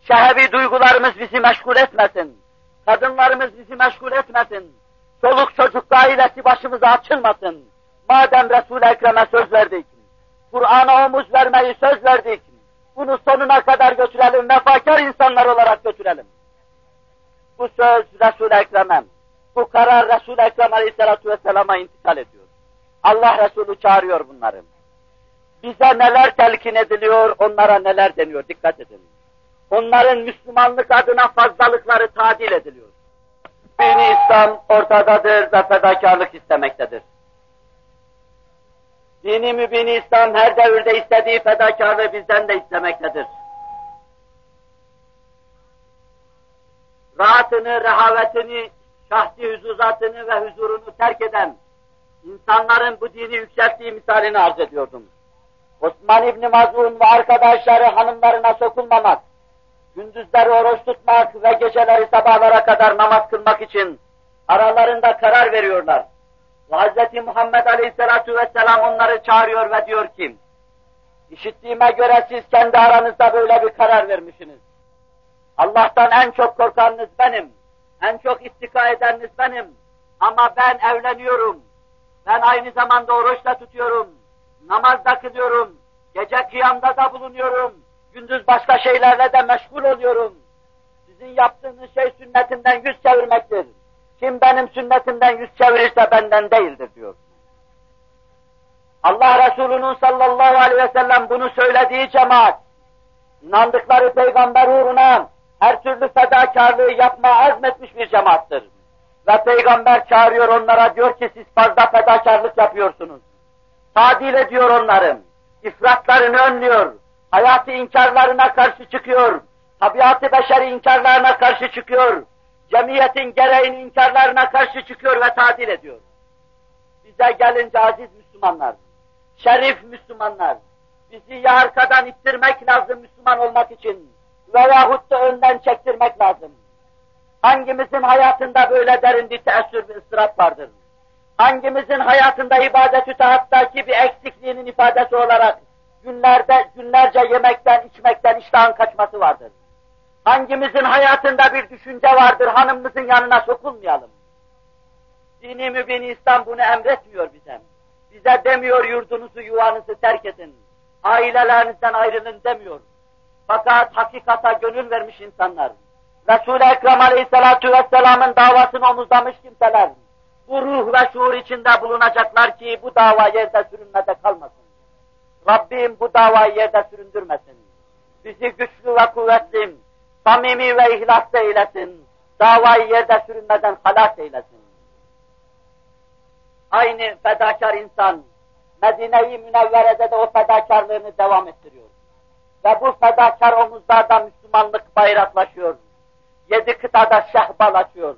S1: Şehevi duygularımız bizi meşgul etmesin. Kadınlarımız bizi meşgul etmesin. Çoluk çocuk ailesi başımıza açılmasın. Madem Resul-i Ekrem'e söz verdik, Kur'an'a omuz vermeyi söz verdik, bunu sonuna kadar götürelim, vefakar insanlar olarak götürelim. Bu söz Resul-i Ekrem'e, bu karar Resul-i Ekrem Aleyhisselatü Vesselam'a intikal ediyor. Allah Resulü çağırıyor bunları. Bize neler telkin ediliyor, onlara neler deniyor, dikkat edin. Onların Müslümanlık adına fazlalıkları tadil ediliyor. Dini İslam ortadadır ve fedakarlık istemektedir. Dini mübini İslam her devirde istediği fedakarlığı bizden de istemektedir. Rahatını, rehavetini, şahsi huzuzatını ve huzurunu terk eden insanların bu dini yükselttiği misalini arz ediyordum. Osman İbni Mazun ve arkadaşları hanımlarına sokulmamak, gündüzleri oruç tutmak ve geceleri sabahlara kadar namaz kılmak için aralarında karar veriyorlar. Ve Hz. Muhammed Aleyhisselatü Vesselam onları çağırıyor ve diyor ki, işittiğime göre siz kendi aranızda böyle bir karar vermişsiniz. Allah'tan en çok korkanınız benim, en çok istika edeniniz benim. Ama ben evleniyorum, ben aynı zamanda oruç da tutuyorum, namaz da kılıyorum, gece kıyamda da bulunuyorum, gündüz başka şeylerle de meşgul oluyorum. Sizin yaptığınız şey sünnetimden yüz çevirmektir. Kim benim sünnetimden yüz çevirirse benden değildir diyor. Allah Resulü'nün sallallahu aleyhi ve sellem bunu söylediği cemaat, inandıkları peygamber uğruna her türlü fedakarlığı yapma azmetmiş bir cemaattır. Ve peygamber çağırıyor onlara diyor ki siz fazla fedakarlık yapıyorsunuz. Tadil ediyor onları. İfratlarını önlüyor. Hayatı inkarlarına karşı çıkıyor. Tabiatı beşeri inkarlarına karşı çıkıyor. Cemiyetin gereğini inkarlarına karşı çıkıyor ve tadil ediyor. Bize gelince aziz Müslümanlar, şerif Müslümanlar, bizi ya arkadan ittirmek lazım Müslüman olmak için veyahut da önden çektirmek lazım. Hangimizin hayatında böyle derin bir teessür bir ıstırap vardır? Hangimizin hayatında ibadet-ü bir eksikliğinin ifadesi olarak günlerde, günlerce yemekten, içmekten iştahın kaçması vardır? Hangimizin hayatında bir düşünce vardır, hanımımızın yanına sokulmayalım? Dini mübin İslam bunu emretmiyor bize. Bize demiyor yurdunuzu, yuvanızı terk edin. Ailelerinizden ayrılın demiyor. Fakat hakikata gönül vermiş insanlar. Resul-i Ekrem Aleyhisselatü Vesselam'ın davasını omuzlamış kimseler. Bu ruh ve şuur içinde bulunacaklar ki bu dava yerde sürünmede kalmasın. Rabbim bu davayı yerde süründürmesin. Bizi güçlü ve kuvvetli, samimi ve ihlaslı eylesin. Davayı yerde sürünmeden halas eylesin. Aynı fedakar insan, Medine-i Münevvere'de de o fedakarlığını devam ettiriyor. Ve bu fedakar omuzlarda Müslümanlık bayraklaşıyor. Yedi kıtada şehbalaşıyor.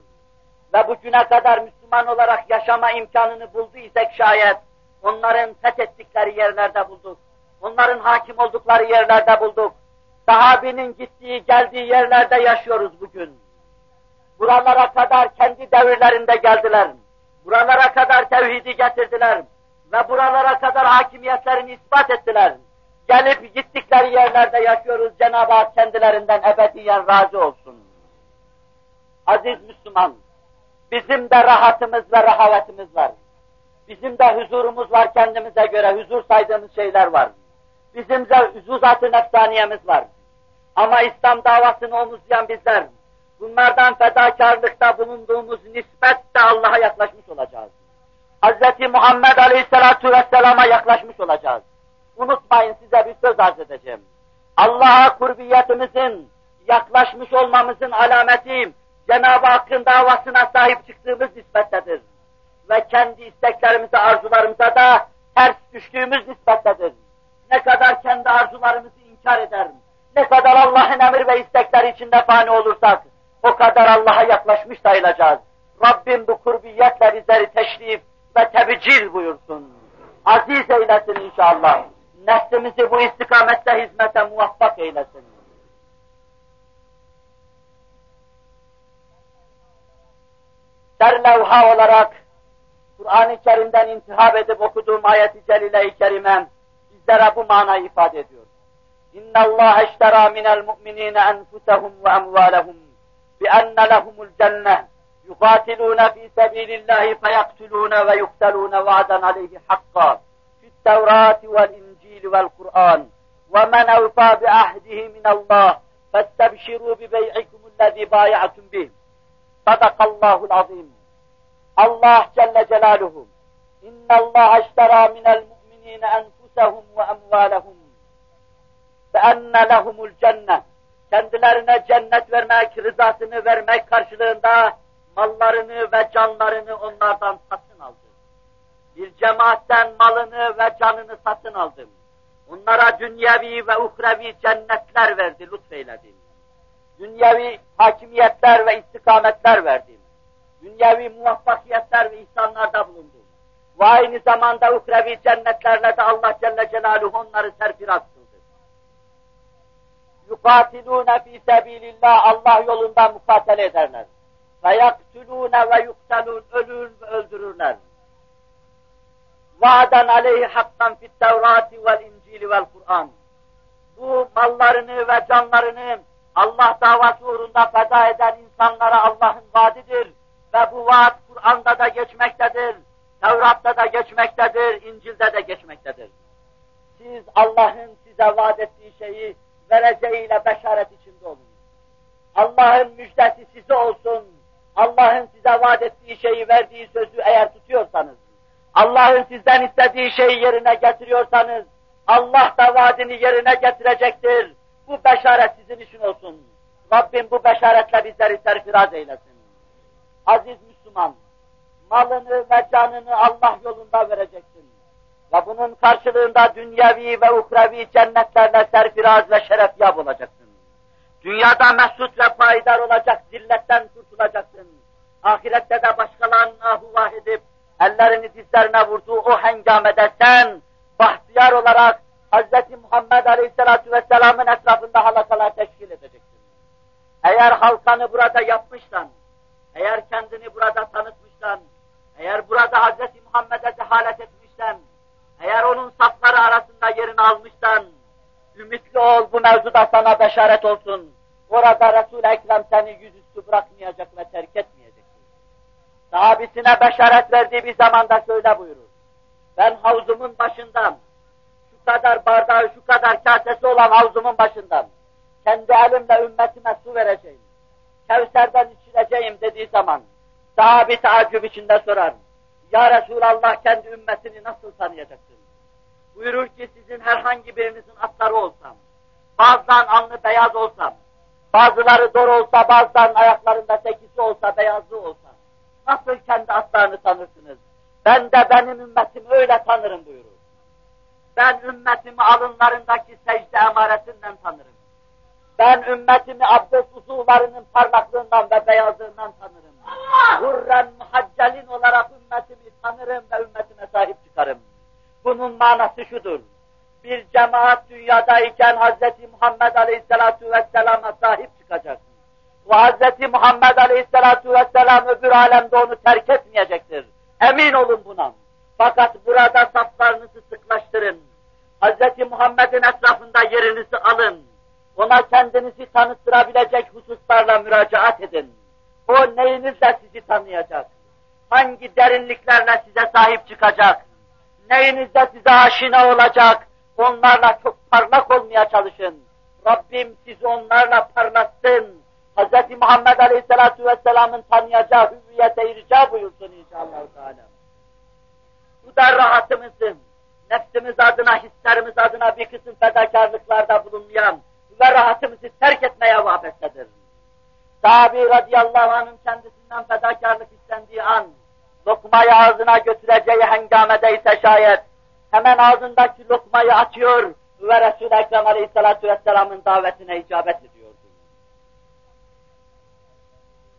S1: Ve bugüne kadar Müslüman olarak yaşama imkanını buldu isek şayet, onların fethettikleri yerlerde bulduk. Onların hakim oldukları yerlerde bulduk. Sahabinin gittiği, geldiği yerlerde yaşıyoruz bugün. Buralara kadar kendi devirlerinde geldiler. Buralara kadar tevhidi getirdiler. Ve buralara kadar hakimiyetlerini ispat ettiler. Gelip gittikleri yerlerde yaşıyoruz. Cenab-ı Hak kendilerinden ebediyen razı olsun. Aziz Müslüman, bizim de rahatımız ve rahavetimiz var. Bizim de huzurumuz var kendimize göre, huzur saydığımız şeyler var. Bizim de huzuzat-ı nefsaniyemiz var. Ama İslam davasını omuzlayan bizler, bunlardan fedakarlıkta bulunduğumuz nispetle Allah'a yaklaşmış olacağız. Hz. Muhammed Aleyhisselatü Vesselam'a yaklaşmış olacağız. Unutmayın size bir söz arz edeceğim. Allah'a kurbiyetimizin, yaklaşmış olmamızın alameti, Cenab-ı Hakk'ın davasına sahip çıktığımız nispettedir. Ve kendi isteklerimize, arzularımıza da ters düştüğümüz nispettedir. Ne kadar kendi arzularımızı inkar eder, ne kadar Allah'ın emir ve istekleri içinde fani olursak, o kadar Allah'a yaklaşmış sayılacağız. Rabbim bu kurbiyetle bizleri teşrif ve tebcil buyursun. Aziz eylesin inşallah. Neslimizi bu istikamette hizmete muvaffak eylesin. Derlevha olarak Kur'an-ı Kerim'den intihab edip okuduğum ayeti celile-i kerimem bizlere bu manayı ifade ediyor. İnna Allah eştera minel mu'minine enfusahum ve emvalahum bi enne lehumul cenneh yuqatiluna fi sabilillahi feyaktuluna ve yuktaluna va'dan aleyhi hakka fit tevrati vel incil vel Kur'an ve men evfa bi ahdihi min Allah festebşiru bi Allah Celle Celaluhu Allah eştera minel mu'minine enfusahum ve emvalahum enne lehumul cennet. Kendilerine cennet vermek, rızasını vermek karşılığında mallarını ve canlarını onlardan satın aldı. Bir cemaatten malını ve canını satın aldım. Onlara dünyevi ve uhrevi cennetler verdi, lütfeyledi. Dünyevi hakimiyetler ve istikametler verdim. Dünyevi muvaffakiyetler ve ihsanlarda bulundum. Ve aynı zamanda uhrevi cennetlerle de Allah Celle Celaluhu onları serfiraz yukatilûne fî sebîlillâh Allah yolunda mukatele ederler. Ve yaktulûne ve yuktalûn ölür ve öldürürler. Vaaden aleyhi hakkan fit tevrati vel incili vel Kur'an. Bu mallarını ve canlarını Allah davası uğrunda feda eden insanlara Allah'ın vaadidir. Ve bu vaat Kur'an'da da geçmektedir. Tevrat'ta da geçmektedir, İncil'de de geçmektedir. Siz Allah'ın size vaat ettiği şeyi vereceğiyle beşaret içinde olun. Allah'ın müjdesi size olsun. Allah'ın size vaat ettiği şeyi verdiği sözü eğer tutuyorsanız, Allah'ın sizden istediği şeyi yerine getiriyorsanız, Allah da vaadini yerine getirecektir. Bu beşaret sizin için olsun. Rabbim bu beşaretle bizleri serfiraz eylesin. Aziz Müslüman, malını ve Allah yolunda vereceksin. Ve bunun karşılığında dünyevi ve ukrevi cennetlerle serfiraz ve şerefyab olacaksın. Dünyada mesut ve payidar olacak, zilletten kurtulacaksın. Ahirette de başkalarının ahuvah edip, ellerini dizlerine vurduğu o hengamede sen, bahtiyar olarak Hz. Muhammed Aleyhisselatü Vesselam'ın etrafında halakalar teşkil edeceksin. Eğer halkanı burada yapmışsan, eğer kendini burada tanıtmışsan, eğer burada Hz. Muhammed'e cehalet etmişsen, eğer onun safları arasında yerini almışsan, ümitli ol bu mevzuda sana beşaret olsun. Orada Resul-i Ekrem seni yüzüstü bırakmayacak ve terk etmeyecek. Sahabisine beşaret verdiği bir zamanda şöyle buyurur. Ben havzumun başından, şu kadar bardağı, şu kadar kasesi olan havzumun başından, kendi elimle ümmetime su vereceğim. Kevser'den içileceğim dediği zaman, sahabi taaccüp içinde sorar. Ya Resulallah kendi ümmetini nasıl tanıyacaksın? Buyurur ki sizin herhangi birinizin atları olsam, bazıdan alnı beyaz olsam, bazıları dor olsa, bazıdan ayaklarında sekisi olsa, beyazlı olsa, nasıl kendi atlarını tanırsınız? Ben de benim ümmetimi öyle tanırım buyurur. Ben ümmetimi alınlarındaki secde emaretinden tanırım. Ben ümmetimi abdest usullarının parlaklığından ve beyazlığından tanırım. Hurren muhaccalin olarak ümmetimi tanırım ve ümmetime sahip çıkarım. Bunun manası şudur. Bir cemaat dünyadayken Hz. Muhammed Aleyhisselatü Vesselam'a sahip çıkacak. Ve Hz. Muhammed Aleyhisselatü Vesselam öbür alemde onu terk etmeyecektir. Emin olun buna. Fakat burada saflarınızı sıklaştırın. Hz. Muhammed'in etrafında yerinizi alın. Ona kendinizi tanıttırabilecek hususlarla müracaat edin. O neyinizle sizi tanıyacak? Hangi derinliklerle size sahip çıkacak? Neyinizle size aşina olacak? Onlarla çok parlak olmaya çalışın. Rabbim sizi onlarla parlatsın. Hz. Muhammed Aleyhisselatü Vesselam'ın tanıyacağı hüviyete irca buyursun inşallah. Teala. Bu da rahatımızın, nefsimiz adına, hislerimiz adına bir kısım fedakarlıklarda bulunmayan ve rahatımızı terk etmeye vabestedir. Sahabi radıyallahu anh'ın kendisinden fedakarlık istendiği an, lokmayı ağzına götüreceği hengamede ise şayet, hemen ağzındaki lokmayı açıyor ve Resul-i Ekrem aleyhissalatü vesselamın davetine icabet ediyordu.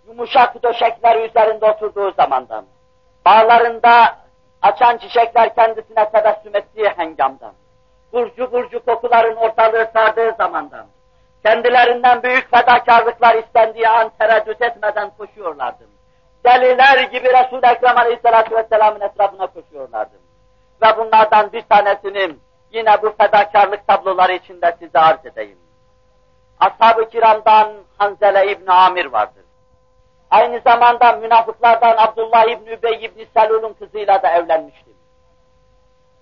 S1: Yumuşak döşekler üzerinde oturduğu zamandan, bağlarında açan çiçekler kendisine tebessüm ettiği hengamdan, burcu burcu kokuların ortalığı sardığı zamandan, kendilerinden büyük fedakarlıklar istendiği an tereddüt etmeden koşuyorlardı. Deliler gibi Resul-i Ekrem Aleyhisselatü Vesselam'ın etrafına koşuyorlardı. Ve bunlardan bir tanesinin yine bu fedakarlık tabloları içinde size arz edeyim. Ashab-ı kiramdan Hanzele İbni Amir vardır. Aynı zamanda münafıklardan Abdullah İbni Übey İbni Selul'un kızıyla da evlenmiştim.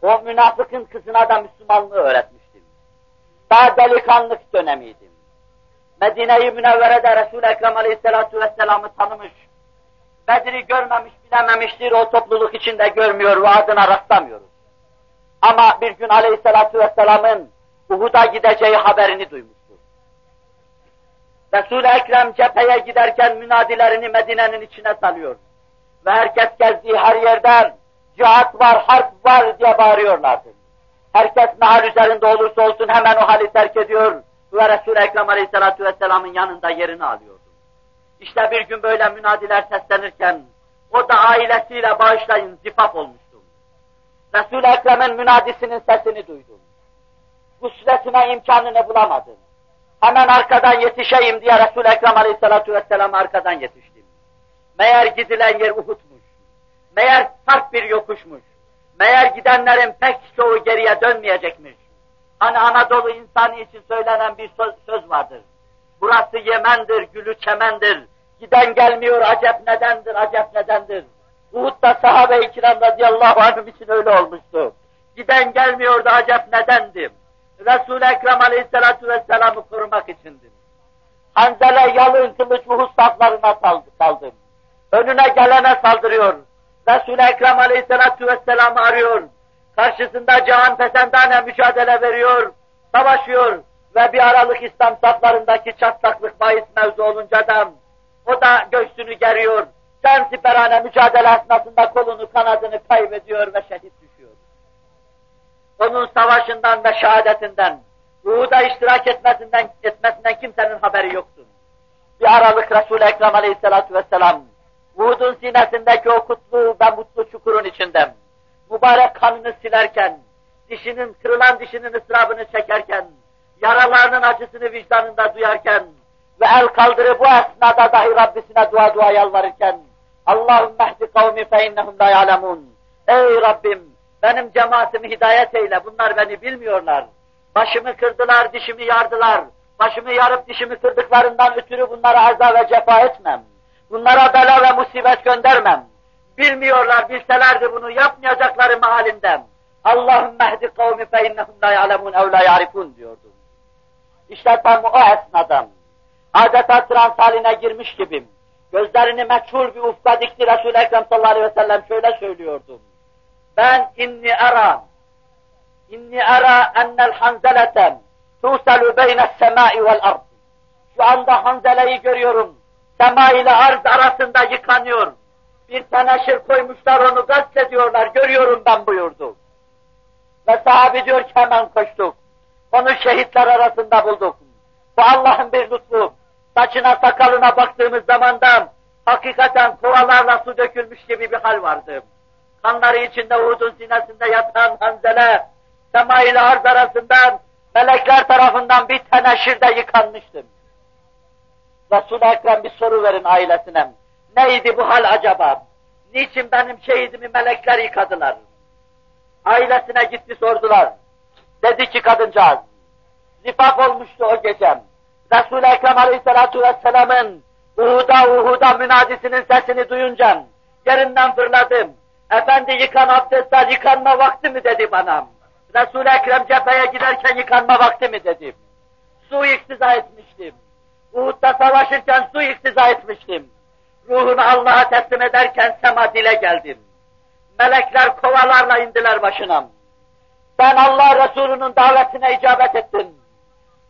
S1: O münafıkın kızına da Müslümanlığı öğretmiştim. Daha delikanlık dönemiydim. Medine-i Münevvere'de Resul-i Ekrem Aleyhisselatü Vesselam'ı tanımış. Bedri görmemiş, bilememiştir, o topluluk içinde görmüyor ve adına rastlamıyoruz. Ama bir gün Aleyhisselatü Vesselam'ın Uhud'a gideceği haberini duymuştur. Resul-i Ekrem cepheye giderken münadilerini Medine'nin içine salıyor. Ve herkes gezdiği her yerden cihat var, harp var diye bağırıyorlardı. Herkes mahal üzerinde olursa olsun hemen o hali terk ediyor ve Resul-i Ekrem Aleyhisselatü Vesselam'ın yanında yerini alıyordu. İşte bir gün böyle münadiler seslenirken o da ailesiyle bağışlayın zifaf olmuştu. Resul-i Ekrem'in münadisinin sesini duydum. Gusletine imkanını bulamadım. Hemen arkadan yetişeyim diye Resul-i Ekrem Aleyhisselatü Vesselam arkadan yetiştim. Meğer gidilen yer Uhud'muş. Meğer sarp bir yokuşmuş. Meğer gidenlerin pek çoğu geriye dönmeyecekmiş. Hani Anadolu insanı için söylenen bir söz, söz vardır. Burası Yemen'dir, gülü çemendir. Giden gelmiyor, acep nedendir, acep nedendir. Uhud'da sahabe-i kiram radıyallahu anhüm için öyle olmuştu. Giden gelmiyordu, acep nedendim. Resul-i Ekrem aleyhissalatu vesselam'ı korumak içindim. Hanzele yalın kılıç Uhud saflarına saldım. Önüne gelene saldırıyor. Resul-i Ekrem aleyhissalatu vesselam'ı arıyor. Karşısında can pesendane mücadele veriyor, savaşıyor ve bir aralık İslam saflarındaki çatlaklık bahis mevzu olunca da o da göğsünü geriyor. Can siperhane mücadele esnasında kolunu kanadını kaybediyor ve şehit düşüyor. Onun savaşından ve şehadetinden, Uhud'a iştirak etmesinden, etmesinden kimsenin haberi yoktu. Bir aralık Resul-i Ekrem aleyhissalatu vesselam, Uhud'un sinesindeki o kutlu ve mutlu çukurun içinde, mübarek kanını silerken, dişinin, kırılan dişinin ıstırabını çekerken, yaralarının acısını vicdanında duyarken ve el kaldırıp bu esnada dahi Rabbisine dua dua yalvarırken, Allahümme ehdi kavmi fe innehum la ya'lemun. Ey Rabbim, benim cemaatimi hidayet eyle, bunlar beni bilmiyorlar. Başımı kırdılar, dişimi yardılar. Başımı yarıp dişimi kırdıklarından ötürü bunlara aza ve cefa etmem. Bunlara bela ve musibet göndermem. Bilmiyorlar, bilselerdi bunu yapmayacakları mahalinden. Allahümme ehdi kavmi fe innehum la ya'lemun ev ya'rifun diyordu. İşte tam o esnada adeta trans haline girmiş gibiyim. Gözlerini meçhul bir ufka dikti Resul-i Ekrem sallallahu aleyhi ve sellem şöyle söylüyordum. Ben inni ara inni ara ennel hanzeleten tuselu beyne semai vel ard. Şu anda hanzeleyi görüyorum. Sema ile arz arasında yıkanıyor. Bir teneşir koymuşlar onu gasp ediyorlar. Görüyorum ben buyurdu. Ve sahabi diyor ki hemen koştuk. Onu şehitler arasında bulduk. Bu Allah'ın bir lütfu. Saçına sakalına baktığımız zaman da hakikaten kovalarla su dökülmüş gibi bir hal vardı. Kanları içinde Uhud'un sinesinde yatan Hanzele, sema ile arz arasında melekler tarafından bir teneşirde yıkanmıştım. Resul-i Ekrem bir soru verin ailesine. Neydi bu hal acaba? Niçin benim şehidimi melekler yıkadılar? Ailesine gitti sordular. Dedi ki kadıncağız, zifaf olmuştu o gece. Resul-i Ekrem Aleyhisselatü Vesselam'ın Uhud'a Uhud'a münadisinin sesini duyunca yerinden fırladım. Efendi yıkan abdest al, yıkanma vakti mi dedi bana. Resul-i Ekrem cepheye giderken yıkanma vakti mi dedim. Su iktiza etmiştim. Uhud'da savaşırken su iktiza etmiştim. Ruhunu Allah'a teslim ederken sema dile geldim. Melekler kovalarla indiler başına. Ben Allah Resulü'nün davetine icabet ettim.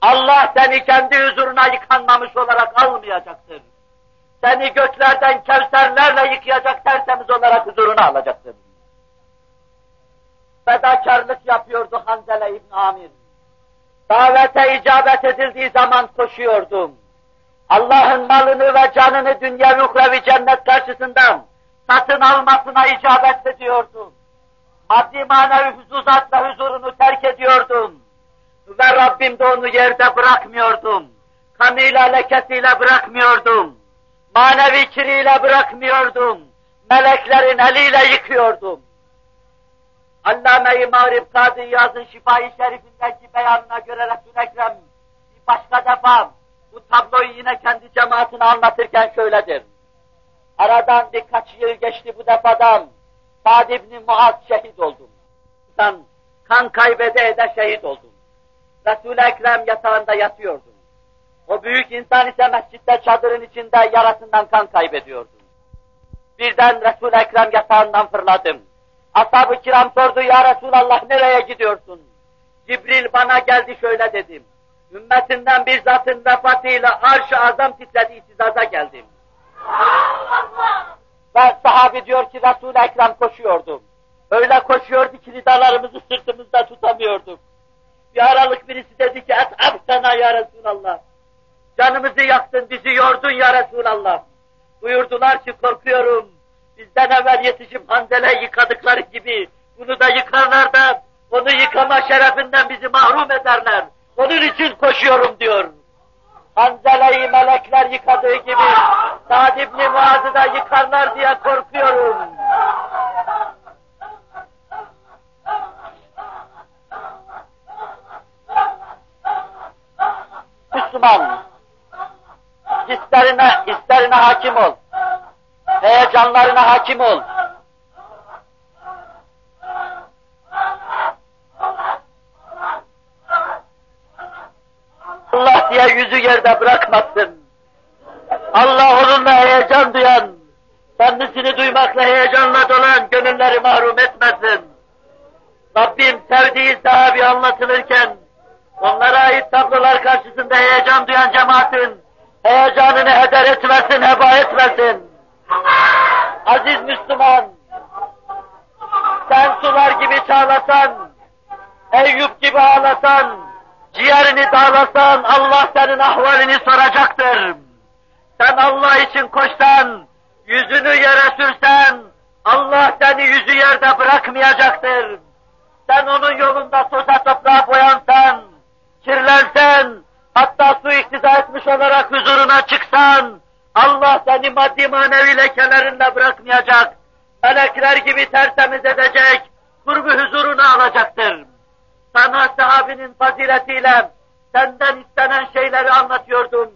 S1: Allah seni kendi huzuruna yıkanmamış olarak almayacaktır. Seni göklerden kevserlerle yıkayacak tertemiz olarak huzuruna alacaktır. Fedakarlık yapıyordu Hanzele İbn Amir. Davete icabet edildiği zaman koşuyordum. Allah'ın malını ve canını dünya uhrevi cennet karşısında satın almasına icabet ediyordum. Maddi manevi huzuzat ve huzurunu terk ediyordum. Ve Rabbim de onu yerde bırakmıyordum. Kanıyla lekesiyle bırakmıyordum. Manevi kiriyle bırakmıyordum. Meleklerin eliyle yıkıyordum. Allame-i Mağrib Kadı Yaz'ın Şifa-i Şerifindeki beyanına göre Resul-i Ekrem bir başka defa bu tabloyu yine kendi cemaatine anlatırken şöyledir. Aradan birkaç yıl geçti bu defadan. Sa'd ibn Muaz şehit oldum. Ben kan kaybede ede şehit oldum. Resul-i Ekrem yatağında yatıyordu. O büyük insan ise mescitte çadırın içinde yarasından kan kaybediyordu. Birden Resul-i Ekrem yatağından fırladım. Ashab-ı kiram sordu, Ya Resulallah nereye gidiyorsun? Cibril bana geldi şöyle dedim. Ümmetinden bir zatın vefatıyla arş-ı azam titredi, itizaza geldim. Ve sahabi diyor ki Resul-i Ekrem koşuyordum. Öyle koşuyordu ki ridalarımızı sırtımızda tutamıyorduk. Bir aralık birisi dedi ki et sana ya Resulallah. Canımızı yaktın, bizi yordun ya Resulallah. Buyurdular ki korkuyorum. Bizden evvel yetişip Hanzele yıkadıkları gibi bunu da yıkarlar da onu yıkama şerefinden bizi mahrum ederler. Onun için koşuyorum diyor. Hanzele'yi melekler yıkadığı gibi Sa'd ibn Muaz'ı da yıkarlar diye korkuyorum. Müslüman, hislerine, hislerine hakim ol. Heyecanlarına hakim ol. Allah diye yüzü yerde bırakmasın. Allah onunla heyecan duyan, kendisini duymakla heyecanla dolan gönülleri mahrum etmesin. Rabbim sevdiği sahabi anlatılırken, onlara ait tablolar karşısında heyecan duyan cemaatin, heyecanını heder etmesin, heba etmesin. Aziz Müslüman, sen sular gibi çağlasan, Eyüp gibi ağlasan, ciğerini dağlasan Allah senin ahvalini soracaktır. Sen Allah için koşsan, yüzünü yere sürsen, Allah seni yüzü yerde bırakmayacaktır. Sen onun yolunda toza toprağa boyansan, kirlensen, hatta su iktiza etmiş olarak huzuruna çıksan, Allah seni maddi manevi lekelerinle bırakmayacak, melekler gibi tertemiz edecek, kurbu huzuruna alacaktır. Sahabinin faziletiyle senden istenen şeyleri anlatıyordum.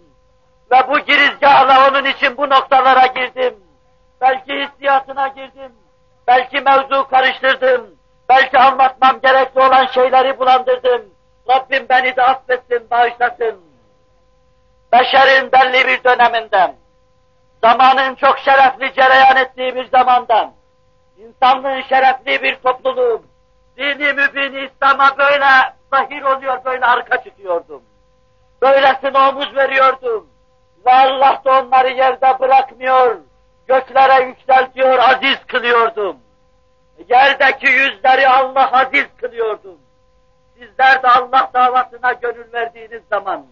S1: Ve bu girizgahla onun için bu noktalara girdim. Belki hissiyatına girdim. Belki mevzu karıştırdım. Belki anlatmam gerekli olan şeyleri bulandırdım. Rabbim beni de affetsin, bağışlasın. Beşerin belli bir döneminden, zamanın çok şerefli cereyan ettiği bir zamandan, insanlığın şerefli bir topluluğu, dini mübin İslam'a böyle zahir oluyor, böyle arka çıkıyordum. Böylesine omuz veriyordum. Ve Allah da onları yerde bırakmıyor, göklere yükseltiyor, aziz kılıyordum. Yerdeki yüzleri Allah aziz kılıyordum. Allah davasına gönül verdiğiniz zaman,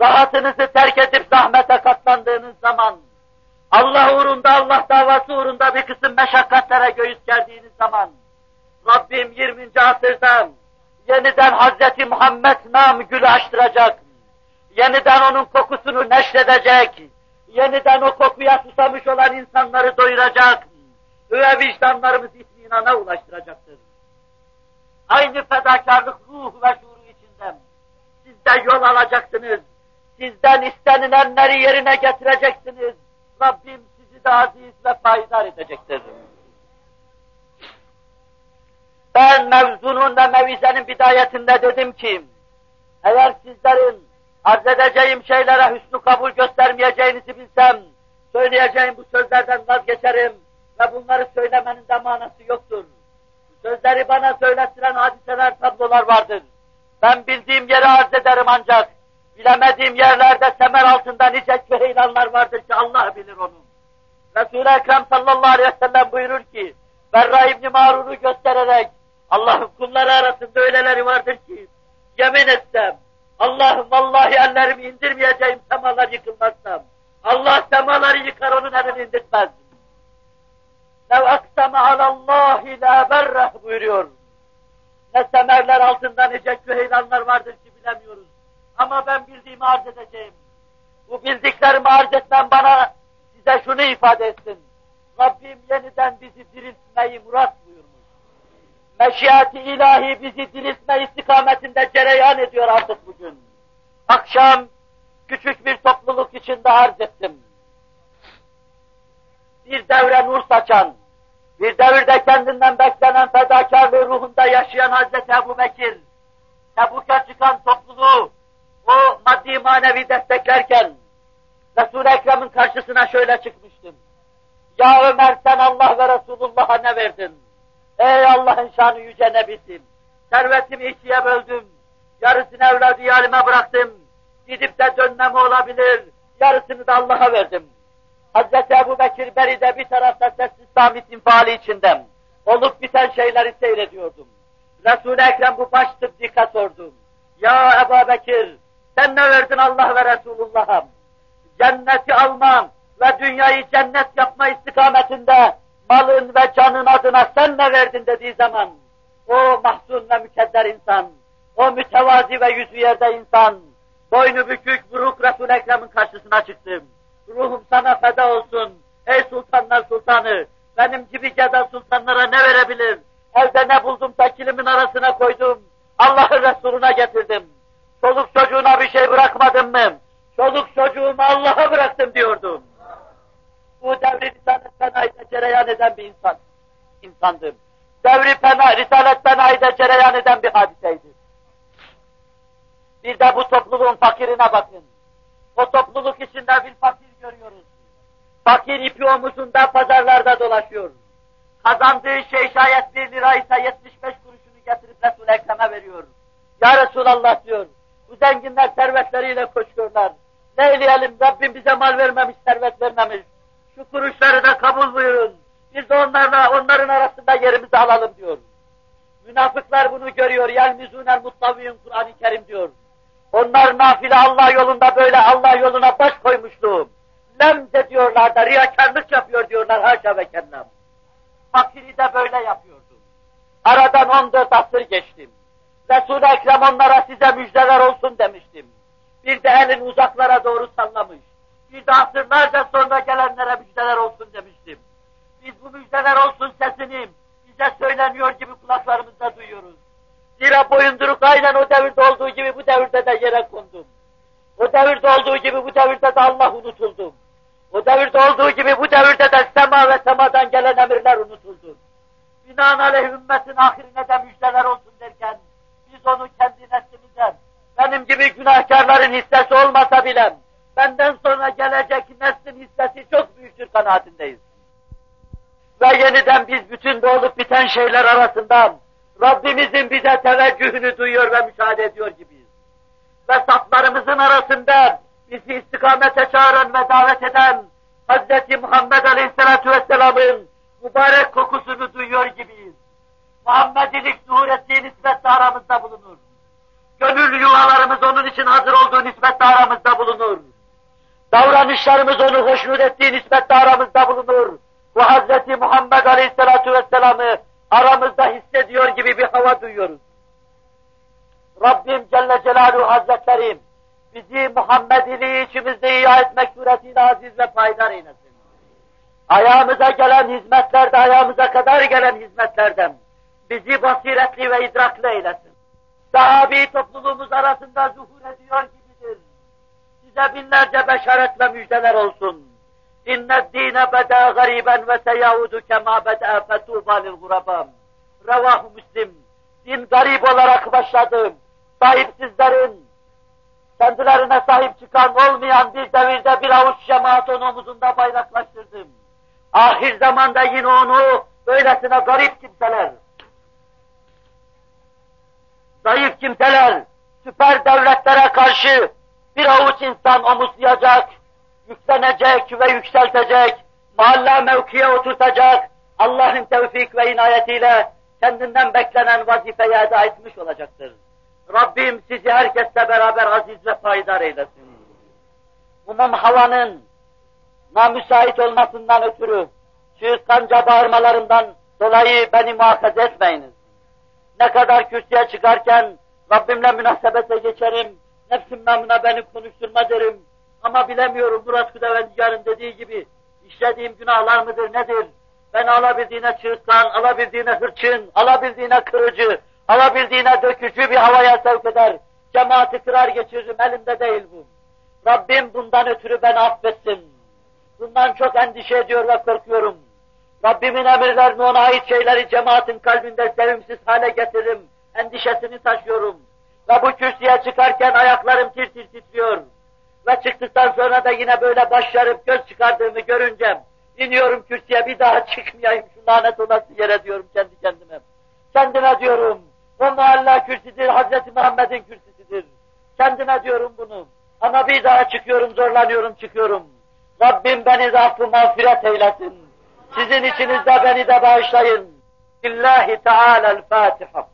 S1: rahatınızı terk edip zahmete katlandığınız zaman, Allah uğrunda, Allah davası uğrunda bir kısım meşakkatlere göğüs gerdiğiniz zaman, Rabbim 20. asırda yeniden Hazreti Muhammed nam gülü açtıracak, yeniden onun kokusunu neşredecek, yeniden o kokuya susamış olan insanları doyuracak ve vicdanlarımız itminana ulaştıracaktır. Aynı fedakarlık ruh ve şuuru içinden siz de yol alacaksınız. Sizden istenilenleri yerine getireceksiniz. Rabbim sizi de aziz ve payidar edecektir. Ben mevzunun ve mevizenin bidayetinde dedim ki, eğer sizlerin arz edeceğim şeylere hüsnü kabul göstermeyeceğinizi bilsem, söyleyeceğim bu sözlerden vazgeçerim ve bunları söylemenin de manası yoktur. Bu sözleri bana söylettiren hadiseler, tablolar vardır. Ben bildiğim yeri arz ederim ancak, bilemediğim yerlerde semer altında nice keheylanlar vardır ki Allah bilir onu. Resul-i Ekrem sallallahu aleyhi ve sellem buyurur ki, Berra İbni Marur'u göstererek, Allah'ın kulları arasında öyleleri vardır ki, yemin etsem, Allah'ım vallahi ellerimi indirmeyeceğim semalar yıkılmazsam. Allah semaları yıkar onun elini indirtmez. Lev aksame alallahi la berreh buyuruyor. Ne semerler altında nice küheylanlar vardır ki bilemiyoruz. Ama ben bildiğimi arz edeceğim. Bu bildiklerimi arz etmem bana size şunu ifade etsin. Rabbim yeniden bizi diriltmeyi murat buyurmuş. Meşiyati ilahi bizi diriltme istikametinde cereyan ediyor artık bugün. Akşam küçük bir topluluk içinde arz ettim. Bir devre nur saçan, bir devirde kendinden beklenen fedakarlığı ruhunda yaşayan Hazreti Ebu Bekir, Tebuk'a çıkan topluluğu o maddi manevi desteklerken Resul-i Ekrem'in karşısına şöyle çıkmıştım. Ya Ömer sen Allah ve Resulullah'a ne verdin? Ey Allah'ın şanı yüce nebisim. Servetimi ikiye böldüm. Yarısını evladı yalime bıraktım. Gidip de dönmem olabilir. Yarısını da Allah'a verdim. Hazreti Ebu Bekir Beri'de bir tarafta sessiz samit infali içindem. Olup biten şeyleri seyrediyordum. Resul-i Ekrem bu baş sıddika sordum. Ya Ebu Bekir sen ne verdin Allah ve Resulullah'a? Cenneti almam ve dünyayı cennet yapma istikametinde malın ve canın adına sen ne verdin dediği zaman o mahzun ve mükedder insan, o mütevazi ve yüzü yerde insan, boynu bükük buruk Resul-i Ekrem'in karşısına çıktım. Ruhum sana feda olsun. Ey sultanlar sultanı, benim gibi ceda sultanlara ne verebilir? Evde ne buldum takilimin arasına koydum. Allah'ın Resuluna getirdim. Çoluk çocuğuna bir şey bırakmadım mı? Çoluk çocuğumu Allah'a bıraktım diyordum. Bu devri Risalet Penay'da cereyan eden bir insan, insandım. Devri Penay, Risalet Penay'da cereyan eden bir hadiseydi. Bir de bu topluluğun fakirine bakın. O topluluk içinde bir fakir görüyoruz. Fakir ipi omuzunda pazarlarda dolaşıyor. Kazandığı şey şayet bir lira ise 75 kuruşunu getirip Resul-i Ekrem'e veriyor. Ya Resulallah diyor, bu zenginler servetleriyle koşuyorlar. Ne eyleyelim, Rabbim bize mal vermemiş, servet vermemiş. Kuruşları da kabul buyurun. Biz de onlarla, onların arasında yerimizi alalım diyor. Münafıklar bunu görüyor. Yelmizûnel muttaviyun Kur'an-ı Kerim diyor. Onlar nafile Allah yolunda böyle Allah yoluna baş koymuşluğum. Lemz diyorlar da riyakarlık yapıyor diyorlar haşa ve kellem. Fakiri de böyle yapıyordu. Aradan 14 asır geçtim. Resul-i Ekrem onlara size müjdeler olsun demiştim. Bir de elin uzaklara doğru sallamış. Bir de asırlarca sonra gelenlere müjdeler olsun demiştim. Biz bu müjdeler olsun sesini bize söyleniyor gibi kulaklarımızda duyuyoruz. Zira boyunduruk aynen o devirde olduğu gibi bu devirde de yere kondum. O devirde olduğu gibi bu devirde de Allah unutuldu. O devirde olduğu gibi bu devirde de sema ve semadan gelen emirler unutuldu. Binaenaleyh ümmetin ahirine de müjdeler olsun derken biz onu kendi neslimize benim gibi günahkarların hissesi olmasa bile benden sonra gelecek neslin hissesi çok büyüktür kanaatindeyiz. Ve yeniden biz bütün bu biten şeyler arasından Rabbimizin bize teveccühünü duyuyor ve müşahede ediyor gibiyiz. Ve saflarımızın arasında bizi istikamete çağıran ve davet eden Hz. Muhammed Aleyhisselatü Vesselam'ın mübarek kokusunu duyuyor gibiyiz. Muhammedilik zuhur ettiği nispetle aramızda bulunur. için hazır olduğu nispetle aramızda bulunur. Davranışlarımız onu hoşnut ettiği nispetle aramızda bulunur. Bu Hz. Muhammed Aleyhisselatü Vesselam'ı aramızda hissediyor gibi bir hava duyuyoruz. Rabbim Celle Celaluhu Hazretleri bizi Muhammediliği içimizde ihya etmek suretiyle aziz ve payidar eylesin. Ayağımıza gelen hizmetlerde, ayağımıza kadar gelen hizmetlerden bizi basiretli ve idraklı eylesin. Sahabi topluluğumuz arasında zuhur ediyor gibidir. Size binlerce beşaret ve müjdeler olsun. İnne dine beda gariben ve seyaudu kema beda fetuba lil gurabam. Revahu Müslim. Din garip olarak başladı. Sahipsizlerin, kendilerine sahip çıkan olmayan bir devirde bir avuç cemaat onu omuzunda bayraklaştırdım. Ahir zamanda yine onu böylesine garip kimseler, zayıf kimseler, süper devletlere karşı bir avuç insan omuzlayacak, yüklenecek ve yükseltecek, mahalle mevkiye oturtacak, Allah'ın tevfik ve inayetiyle kendinden beklenen vazifeyi eda etmiş olacaktır. Rabbim sizi herkesle beraber aziz ve payidar eylesin. Umum havanın namüsait olmasından ötürü çığırtkanca bağırmalarından dolayı beni muhafaza etmeyiniz. Ne kadar kürsüye çıkarken Rabbimle münasebete geçerim, nefsim namına beni konuşturma derim. Ama bilemiyorum Murat Kudevendigar'ın dediği gibi işlediğim günahlar mıdır nedir? Ben alabildiğine çığırtkan, alabildiğine hırçın, alabildiğine kırıcı, alabildiğine dökücü bir havaya sevk eder. Cemaati kırar geçiririm, elimde değil bu. Rabbim bundan ötürü beni affetsin. Bundan çok endişe ediyor ve korkuyorum. Rabbimin emirlerini ona ait şeyleri cemaatin kalbinde sevimsiz hale getiririm. Endişesini taşıyorum. Ve bu kürsüye çıkarken ayaklarım tir tir titriyor. Ve çıktıktan sonra da yine böyle başlarıp göz çıkardığımı görünce iniyorum kürsüye bir daha çıkmayayım şu lanet olası yere diyorum kendi kendime. Kendime diyorum o muhalla kürsüdür, Hazreti Muhammed'in kürsüsüdür. Kendime diyorum bunu. Ama bir daha çıkıyorum, zorlanıyorum, çıkıyorum. Rabbim beni de affı mağfiret eylesin. Sizin içinizde beni de bağışlayın. Lillahi Teala'l-Fatiha.